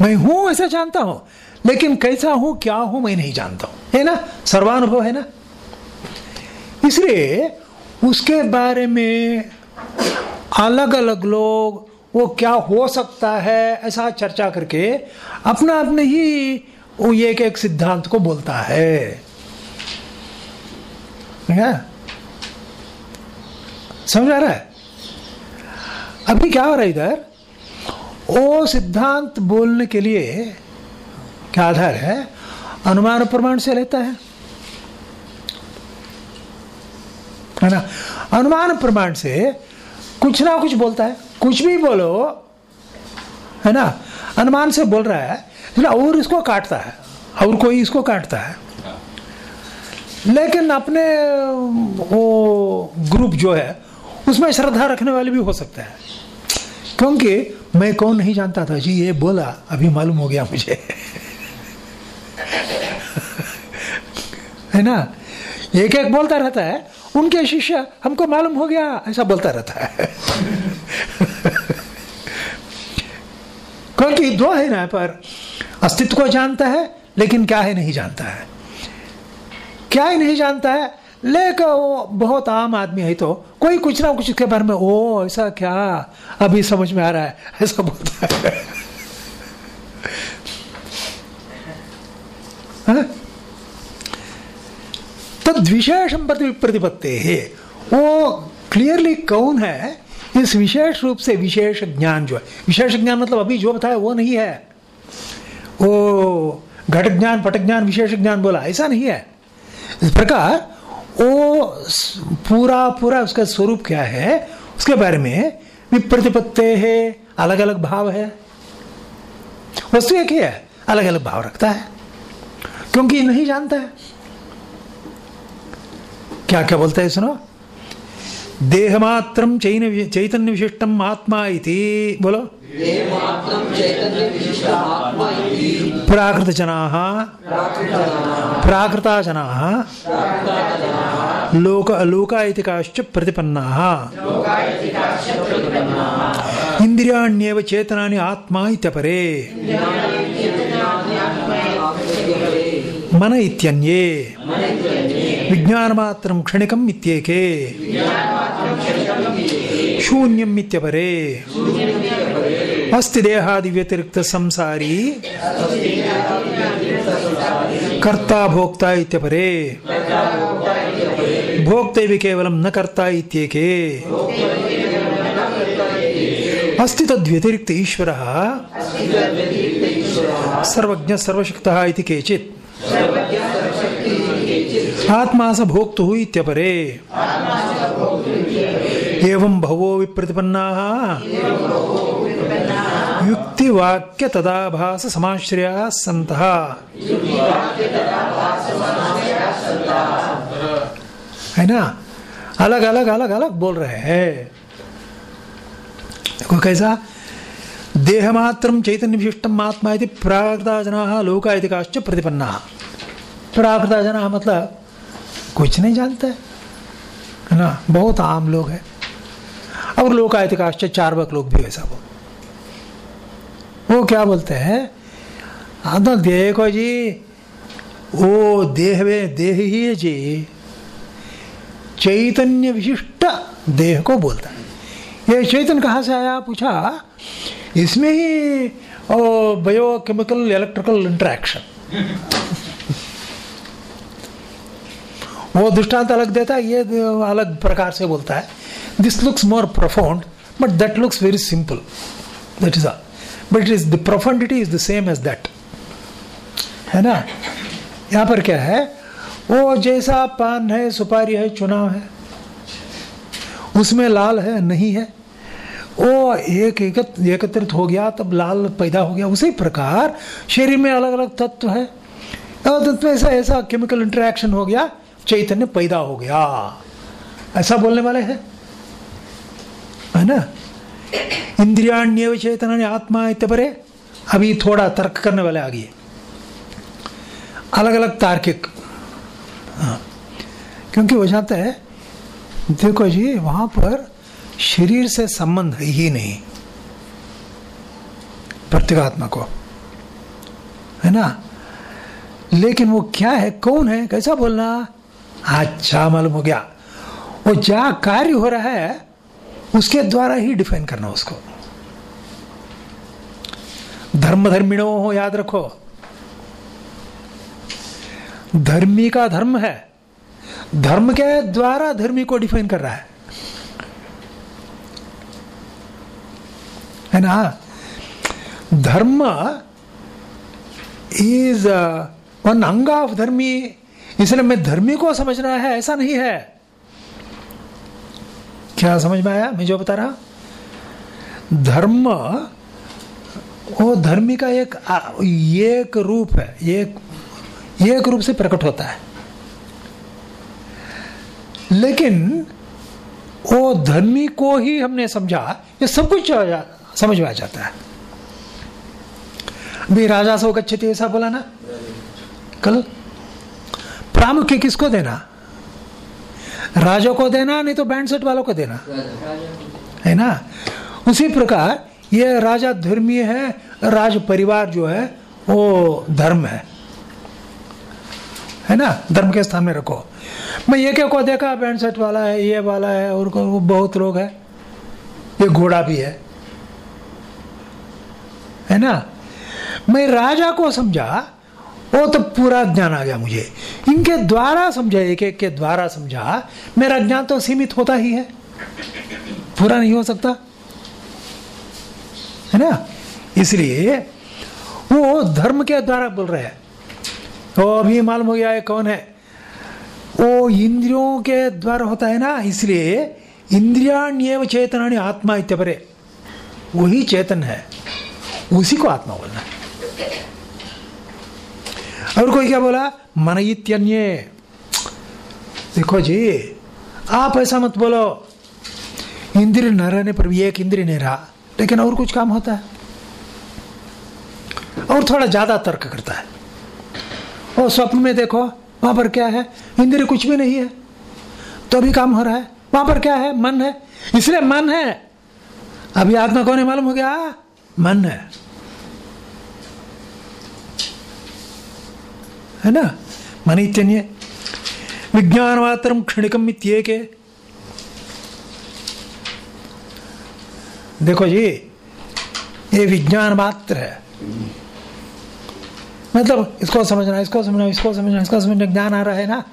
B: मैं हूँ ऐसा जानता हूँ, लेकिन कैसा हूँ, क्या हूँ, मैं नहीं जानता हूँ। है ना? सर्वानुभव है ना? इसलिए उसके बारे में अलग अलग लोग, वो क्या हो सकता है, ऐसा चर्चा करके अपना अपने ही वो एक एक सिद्धांत को बोलता है? समझ आ रहा है? अभी क्या हो रहा है इधर? ओ सिद्धांत बोलने के लिए क्या आधार है? अनुमान प्रमाण से लेता है। है ना? अनुमान प्रमाण से कुछ ना कुछ बोलता है। कुछ भी बोलो है ना? अनुमान से बोल रहा है ना? और इसको काटता है और कोई इसको काटता है। लेकिन अपने वो ग्रुप जो है उसमें श्रद्धा रखने वाले भी हो सकता है। क्योंकि मैं कौन नहीं जानता था? जी, ये बोला, अभी मालूम हो गया मुझे। है ना? एक एक बोलता रहता है। उनके शिष्य, हमको मालूम हो गया, ऐसा बोलता रहता है। क्योंकि दो है ना, पर अस्तित्व को जानता है, लेकिन क्या है नहीं जानता है? क्या ही नहीं जानता है लेकिन वो बहुत आम आदमी है तो कोई कुछ ना कुछ के बारे में, ओ, ऐसा क्या? अभी समझ में आ रहा है। ऐसा बोलता है। हाँ? तद विशेषम प्रति प्रतिपत्ति है। वो क्लियरली कौन है? इस विशेष रूप से विशेष ज्ञान जो है। विशेष ज्ञान मतलब अभी जो बताया वो नहीं है। वो घट ज्ञान, पट ज्ञान, विशेष ज्ञान बोला, ऐसा नहीं है। इस प्रकार वो पूरा पूरा उसका स्वरूप क्या है? उसके बारे में विप्रतिपत्ति है अलग अलग भाव है। वस्तु एक ही है अलग अलग भाव रखता है। क्योंकि नहीं जानता है। क्या क्या बोलता है, सुनो। देहमात्रम चैन चैतन्य विशिष्टम आत्मा इति बोलो प्राकृत जना प्राकृता जना लोक लोका इति काश्च प्रतिपन्ना इंद्रियाण्येव चेतनानि विज्ञानमात्रं क्षणिकम् इत्येके। शून्यम् इत्यपरे। अस्ति देहादि व्यतिरिक्त संसारी कर्ता भोक्ता इत्यपरे। भोक्ते भी केवलम न करता इत्येके। अस्ति तद्व्यतिरिक्त ईश्वरः सर्वज्ञ सर्वशक्तः इति केचित्। आत्मा स भोक्तुः इत्यपरे एवं बहवो विप्रतिपन्नाः। युक्तिवाक्य तदाभास समाश्रयाः सन्तः है ना? अलग अलग अलग अलग बोल रहे हैं। देखो कैसा? देह मात्रम चैतन्य विशिष्टम आत्मा प्राकृता जना लोकायतिकाश्च प्रतिपन्ना। प्राकृता जना मतलब कुछ नहीं जानते है। ना? बहुत आम लोग हैं। और लोकायतिकाश्च चार्वक लोग भी वैसा बोल। वो क्या बोलते हैं? तो देखो जी, वो देह देह ही है जी। चैतन्य विशिष्ट देह को बोलता है। ये चैतन्य कहाँ से आया? पूछा, इसमें ही बायो केमिकल इलेक्ट्रिकल इंटरेक्शन वो दृष्टांत अलग देता है, ये अलग प्रकार से बोलता है। This looks more profound but that looks very simple that is but it is the profundity is the same as that है ना? यहाँ पर क्या है? वो जैसा पान है, सुपारी है, चुनाव है। उसमें लाल है, नहीं है। वो एक एकत्रित हो गया, तब लाल पैदा हो गया। उसी प्रकार शरीर में अलग अलग तत्व है। तत्व ऐसा ऐसा केमिकल इंटरेक्शन हो गया। चैतन्य पैदा हो गया। ऐसा बोलने वाले हैं? है ना? इंद्रियाण्यव चेतन आत्मा इतपरे अभी थोड़ा तर्क करने वाले आ गए अलग अलग तार्किक। हाँ। क्योंकि वो जाता है, देखो जी, वहाँ पर शरीर से संबंध है ही नहीं। प्रत्येगात्मा को। है ना? लेकिन वो क्या है? कौन है? कैसा बोलना? अच्छा मालूम हो गया। वो क्या कार्य हो रहा है, उसके द्वारा ही डिफाइन करना उसको। धर्म धर्मिणो हो, याद रखो। धर्मी का धर्म है। धर्म के द्वारा धर्मी को डिफाइन कर रहा है। है ना? धर्म इज़ वन अंग ऑफ़ धर्मी। इसलिए मैं धर्मी को समझना है, ऐसा नहीं है। क्या समझ में आया? मैं जो बता रहा धर्म, वो धर्मी का एक एक रूप है, एक एक रूप से प्रकट होता है। लेकिन वो धर्मी को ही हमने समझा, ये सब कुछ समझ में आ जाता है। अभी राजा सो गच्छति ऐसा बोला ना? कल प्रामुख्य किसको देना? राजा को देना, नहीं तो बैंड सेट वालों को देना। है ना? उसी प्रकार ये राजा धर्मीय है, राज परिवार जो है, वो धर्म है। है ना? धर्म के स्थान में रखो। मैं ये क्या को देखा बैंड सेट वाला है, ये वाला है, और बहुत लोग है। ये घोड़ा भी है। है ना? मैं राजा को समझा वो तो पूरा ज्ञान आ गया मुझे। इनके द्वारा समझा एक एक के द्वारा समझा, मेरा ज्ञान तो सीमित होता ही है। पूरा नहीं हो सकता। है ना? इसलिए वो धर्म के द्वारा बोल रहे हैं। वो अभी मालूम हो गया है कौन है। वो इंद्रियों के द्वारा होता है ना, इसलिए इंद्रियाण्यव चेतनानी आत्मा इत्यपरे। वही चेतन है। उसी को आत्मा बोलना है। और कोई क्या बोला? मन इत्यन्य देखो जी, आप ऐसा मत बोलो। इंद्र न रहने पर भी एक इंद्रिय नहीं रहा, लेकिन और कुछ काम होता है। और थोड़ा ज़्यादा तर्क करता है। और स्वप्न में देखो, वहाँ पर क्या है? इंद्र कुछ भी नहीं है। तो भी काम हो रहा है। वहाँ पर क्या है? मन है। इसलिए मन है। अभी आत्मा कौन है मालूम हो गया? मन है। है ना? मन विज्ञान मात्र क्षणिकम इत्येके। देखो जी, ये विज्ञान मात्र है। मतलब इसको समझना इसको समझना इसको समझना इसको समझना ज्ञान आ रहा है ना?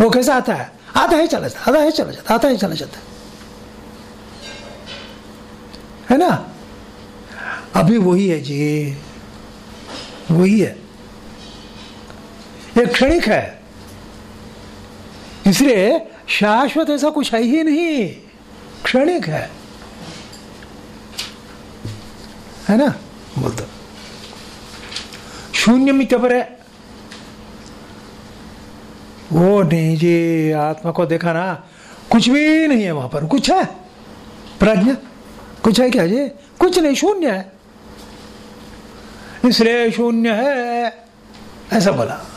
B: वो कैसा आता है? आता है, चला जाता आता है, चला जाता आता है, चला जाता है ना? अभी वही है जी, वही है। ये क्षणिक है। इसलिए शाश्वत ऐसा कुछ है ही नहीं। क्षणिक है। है ना? बोल दो शून्य मित्र है। वो नहीं जी आत्मा को देखा ना कुछ भी नहीं है वहाँ पर। कुछ है? प्रज्ञा? कुछ है क्या जी? कुछ नहीं शून्य है। इसलिए शून्य है ऐसा बोला।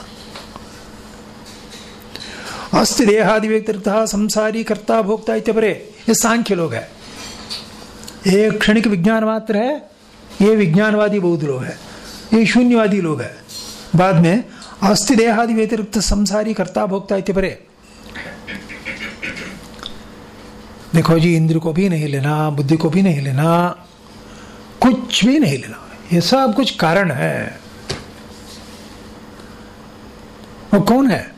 B: अस्थि देहादि व्यक्तित्व संसारी कर्ता भोक्ता इत्यपरे। ये सांख्य लोग है। एक क्षणिक विज्ञान मात्र है। ये विज्ञानवादी बौद्ध लोग है। ये शून्यवादी लोग है। बाद में अस्थि देहादि व्यतिरिक्त संसारी कर्ता भोक्ता इत्यपरे। देखो जी, इंद्र को भी नहीं लेना, बुद्धि को भी नहीं लेना, कुछ भी नहीं लेना। ये सब कुछ कारण है। वो कौन है?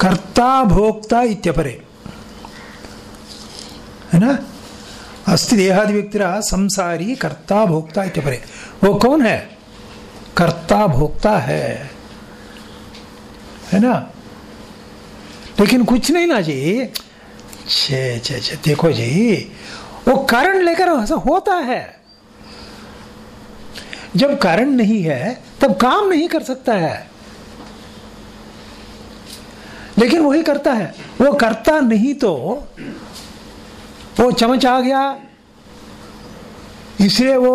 B: कर्ता भोक्ता इत्यपरे। है ना? अस्थि देहादि व्यक्तिरा संसारी कर्ता भोक्ता इत्यपरे। वो कौन है? कर्ता भोक्ता है। है ना? लेकिन कुछ नहीं ना जी। छे छे छे, देखो जी, वो कारण लेकर ऐसा होता है। जब कारण नहीं है, तब काम नहीं कर सकता है। लेकिन वही करता है। वो करता नहीं तो वो चमच आ गया। इसलिए वो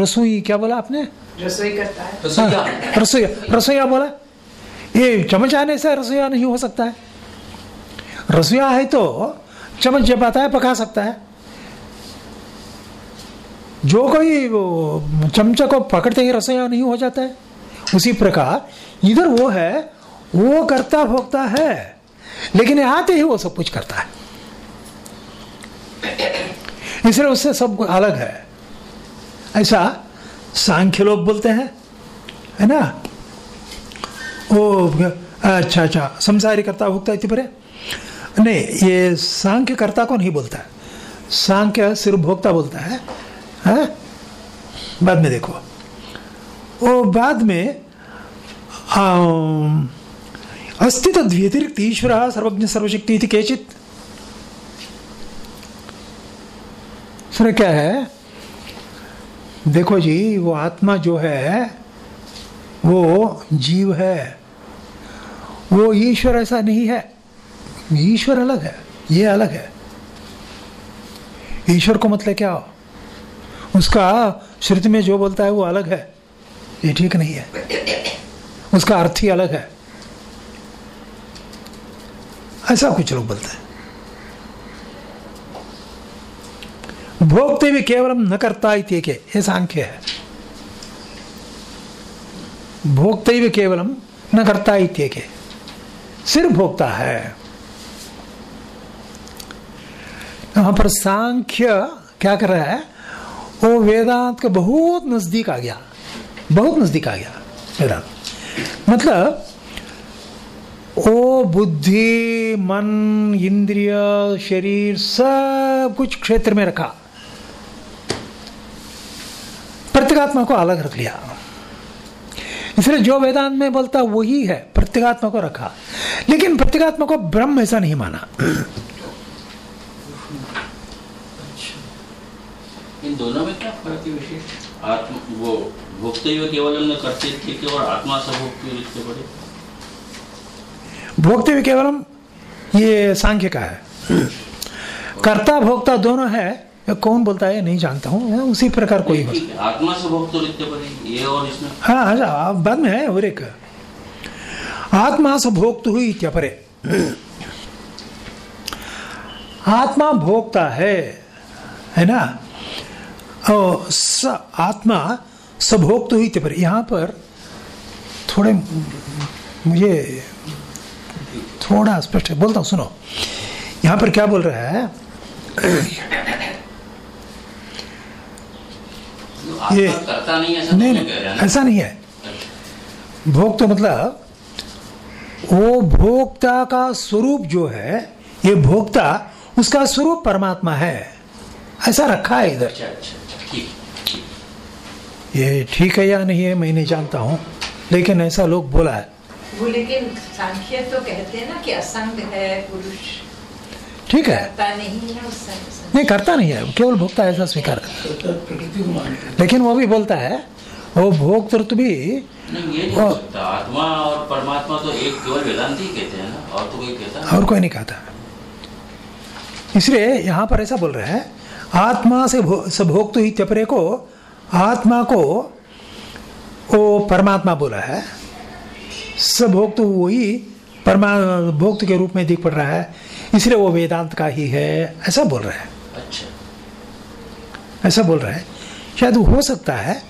B: रसोई क्या बोला आपने?
A: रसोई करता है।
G: रसोईया
B: हाँ, रसोईया रसोईया बोला? ये चमच आने से रसोईया नहीं हो सकता है। रसोईया है तो चमच जब आता है पका सकता है। जो कोई वो चमचा को पकड़ते ही रसोईया नहीं हो जाता है। उसी प्रकार इधर वो है, वो करता भोगता है, लेकिन आते ही वो सब कुछ करता है। इसलिए उससे सब अलग है। ऐसा सांख्य लोग बोलते हैं, है ना? ओ अच्छा अच्छा संसारी करता भोक्ता इति परे। नहीं, ये सांख्य कर्ता को नहीं बोलता है? सांख्य सिर्फ़ भोक्ता बोलता है, हैं? बाद में देखो। वो बाद में अस्ति तद व्यतिरिक्त ईश्वर सर्वज्ञ सर्वशक्ति केचित। फिर क्या है देखो जी, वो आत्मा जो है, वो जीव है। वो ईश्वर ऐसा नहीं है। ईश्वर अलग है, ये अलग है। ईश्वर को मतलब क्या हो उसका श्रुति में जो बोलता है वो अलग है, ये ठीक नहीं है। उसका अर्थ ही अलग है। ऐसा कुछ लोग बोलते हैं। भोगते भी केवलम न करता इत्येके ये सांख्य है। भोगते भी केवलम न करता इत्येके सिर्फ़ भोगता है। वहाँ पर सांख्य क्या कर रहा है? वो वेदांत के बहुत नज़दीक आ गया। बहुत नज़दीक आ गया, वेदांत। मतलब ओ बुद्धि, मन, इंद्रिय, शरीर सब कुछ क्षेत्र में रखा। प्रत्येगात्मा को अलग रख लिया। इसलिए जो वेदांत में बोलता वही है। प्रत्येगात्मा को रखा। लेकिन प्रत्येगात्मा को ब्रह्म ऐसा नहीं माना।
F: इन दोनों में क्या फ़र्क है विशेष? आत्म, वो भोगते हुए केवल न आत्मा से भोगते लिखते पड़े
B: भोगते केवलम ये सांख्य का है। कर्ता भोक्ता दोनों है कौन बोलता है नहीं जानता हूँ उसी प्रकार कोई हो
F: है, आत्मा से लिखते ये और इसमें।
B: हाँ अच्छा बाद में है और एक। आत्मा से भोक्त हुई इत्यपरे। आत्मा भोक्ता है है ना? और स आत्मा सभोक्त हुई इत्यपरे यहाँ पर थोड़े मुझे थोड़ा स्पष्ट है। बोलता हूँ सुनो। यहाँ पर क्या बोल रहा है? ये-
F: करता नहीं ऐसा
B: नहीं
F: तो
B: ऐसा नहीं है। भोग तो मतलब वो भोक्ता का स्वरूप जो है ये भोक्ता उसका स्वरूप परमात्मा है। ऐसा रखा है इधर
F: अच्छा अच्छा अच्छा ठीक
B: ये ठीक है या नहीं है मैं नहीं जानता हूँ। लेकिन ऐसा लोग बोला है।
A: वो लेकिन सांख्य तो कहते हैं ना कि असंग है पुरुष।
B: ठीक है।
A: करता नहीं है उस।
B: नहीं करता नहीं है। केवल भोक्ता ऐसा स्वीकार। करता है।
E: हैं
B: लेकिन वो भी बोलता है वो भोक्तृत्व भी
F: नहीं ये नहीं
B: और-
F: सकता। आत्मा और परमात्मा तो एक केवल वेदांत ही कहते हैं ना। और तो कोई कहता नहीं।
B: और कोई नहीं कहता। इसलिए यहाँ पर ऐसा बोल रहा है आत्मा से भो, से भोक्त ही त्यपरे को आत्मा को वो परमात्मा बोला है। सभोक्त वही परमा भोक्त के रूप में दिख पड़ रहा है। इसलिए वो वेदांत का ही है। ऐसा बोल रहा है।
F: अच्छा।
B: ऐसा बोल रहा है। शायद वो हो सकता है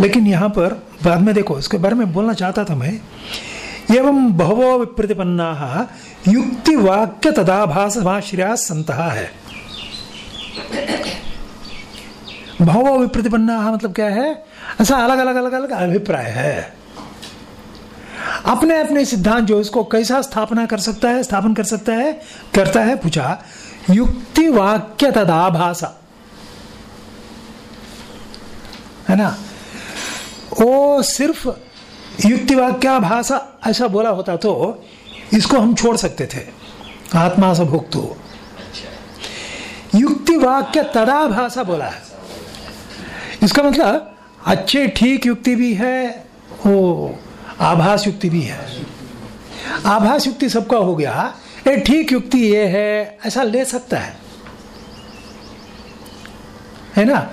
B: लेकिन यहाँ पर बाद में देखो इसके बारे में बोलना चाहता था मैं। एवं बहवो विप्रतिपन्ना युक्ति वाक्य तदाभास संत है। बहवो विप्रतिपन्ना मतलब क्या है? ऐसा अलग अलग अलग अलग अभिप्राय है। अपने अपने सिद्धांत जो इसको कैसा स्थापना कर सकता है, स्थापन कर सकता है, करता है, पूछा, युक्ति वाक्य तदाभासा है ना? वो सिर्फ़ युक्ति वाक्या भाषा, ऐसा बोला होता तो इसको हम छोड़ सकते थे। आत्मा से भुक्तो युक्ति वाक्य तदा भाषा बोला है। इसका मतलब अच्छे ठीक युक्ति भी है वो आभास युक्ति भी है। आभास युक्ति सबका हो गया। ये ठीक युक्ति ये है, ऐसा ले सकता है। है ना?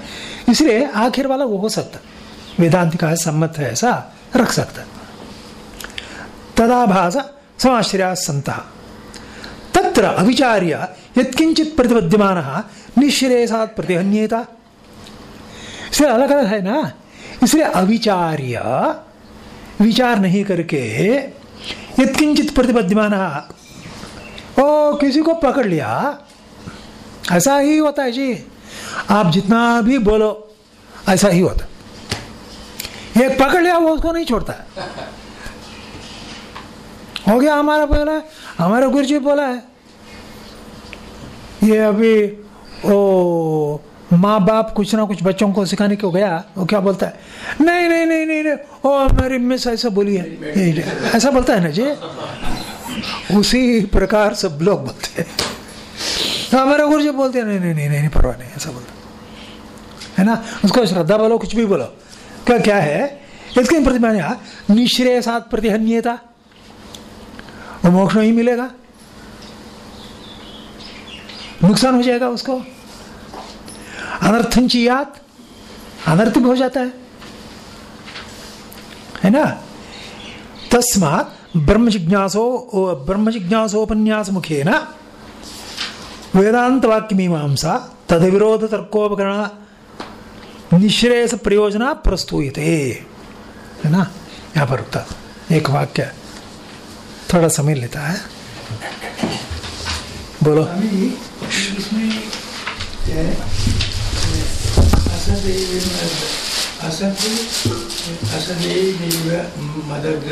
B: इसलिए आखिर वाला वो हो सकता। वेदांत का सम्मत है, ऐसा रख सकता। तदाभास समाश्रया संत। तत्र अविचार्य यत्किंचित प्रतिपद्यमान निश्रेषात प्रतिहन्येता। इसलिए अलग अलग है ना? इसलिए अविचार्य विचार नहीं करके यत्किंचित प्रतिपद्यमान ओ, किसी को पकड़ लिया? ऐसा ही होता है जी। आप जितना भी बोलो, ऐसा ही होता एक पकड़ लिया, वो उसको नहीं छोड़ता। हो गया हमारा बोला है हमारा गुरु जी बोला है, ये अभी, ओ माँ बाप कुछ ना कुछ बच्चों को सिखाने को गया वो क्या बोलता है? नहीं नहीं नहीं नहीं, ओ मेरी मिस ऐसा बोली है। ऐसा बोलता है ना जी? उसी प्रकार सब लोग बोलते हैं। हमारा गुरु जी बोलते हैं नहीं नहीं नहीं नहीं नहीं ऐसा बोलता है। ना? उसको श्रद्धा बोलो कुछ भी बोलो। क्या क्या है? इसके प्रति प्रतिमा निश्रेय सात प्रतिहन्यता। वो मोक्ष नहीं मिलेगा। नुकसान हो जाएगा उसको। अनर्थन चियात अनर्थ भी हो जाता है। है ना? तस्मात ब्रह्म जिज्ञासो ब्रह्म जिज्ञासोपन्यास मुखे न? वेदांत वाक्य मीमांसा तद विरोध तर्कोपकरण निश्रेयस प्रयोजना प्रस्तुयते। है ना? यहाँ पर रुकता एक वाक्य थोड़ा समय लेता है। बोलो।
E: इसमें असदेव असदेव मदग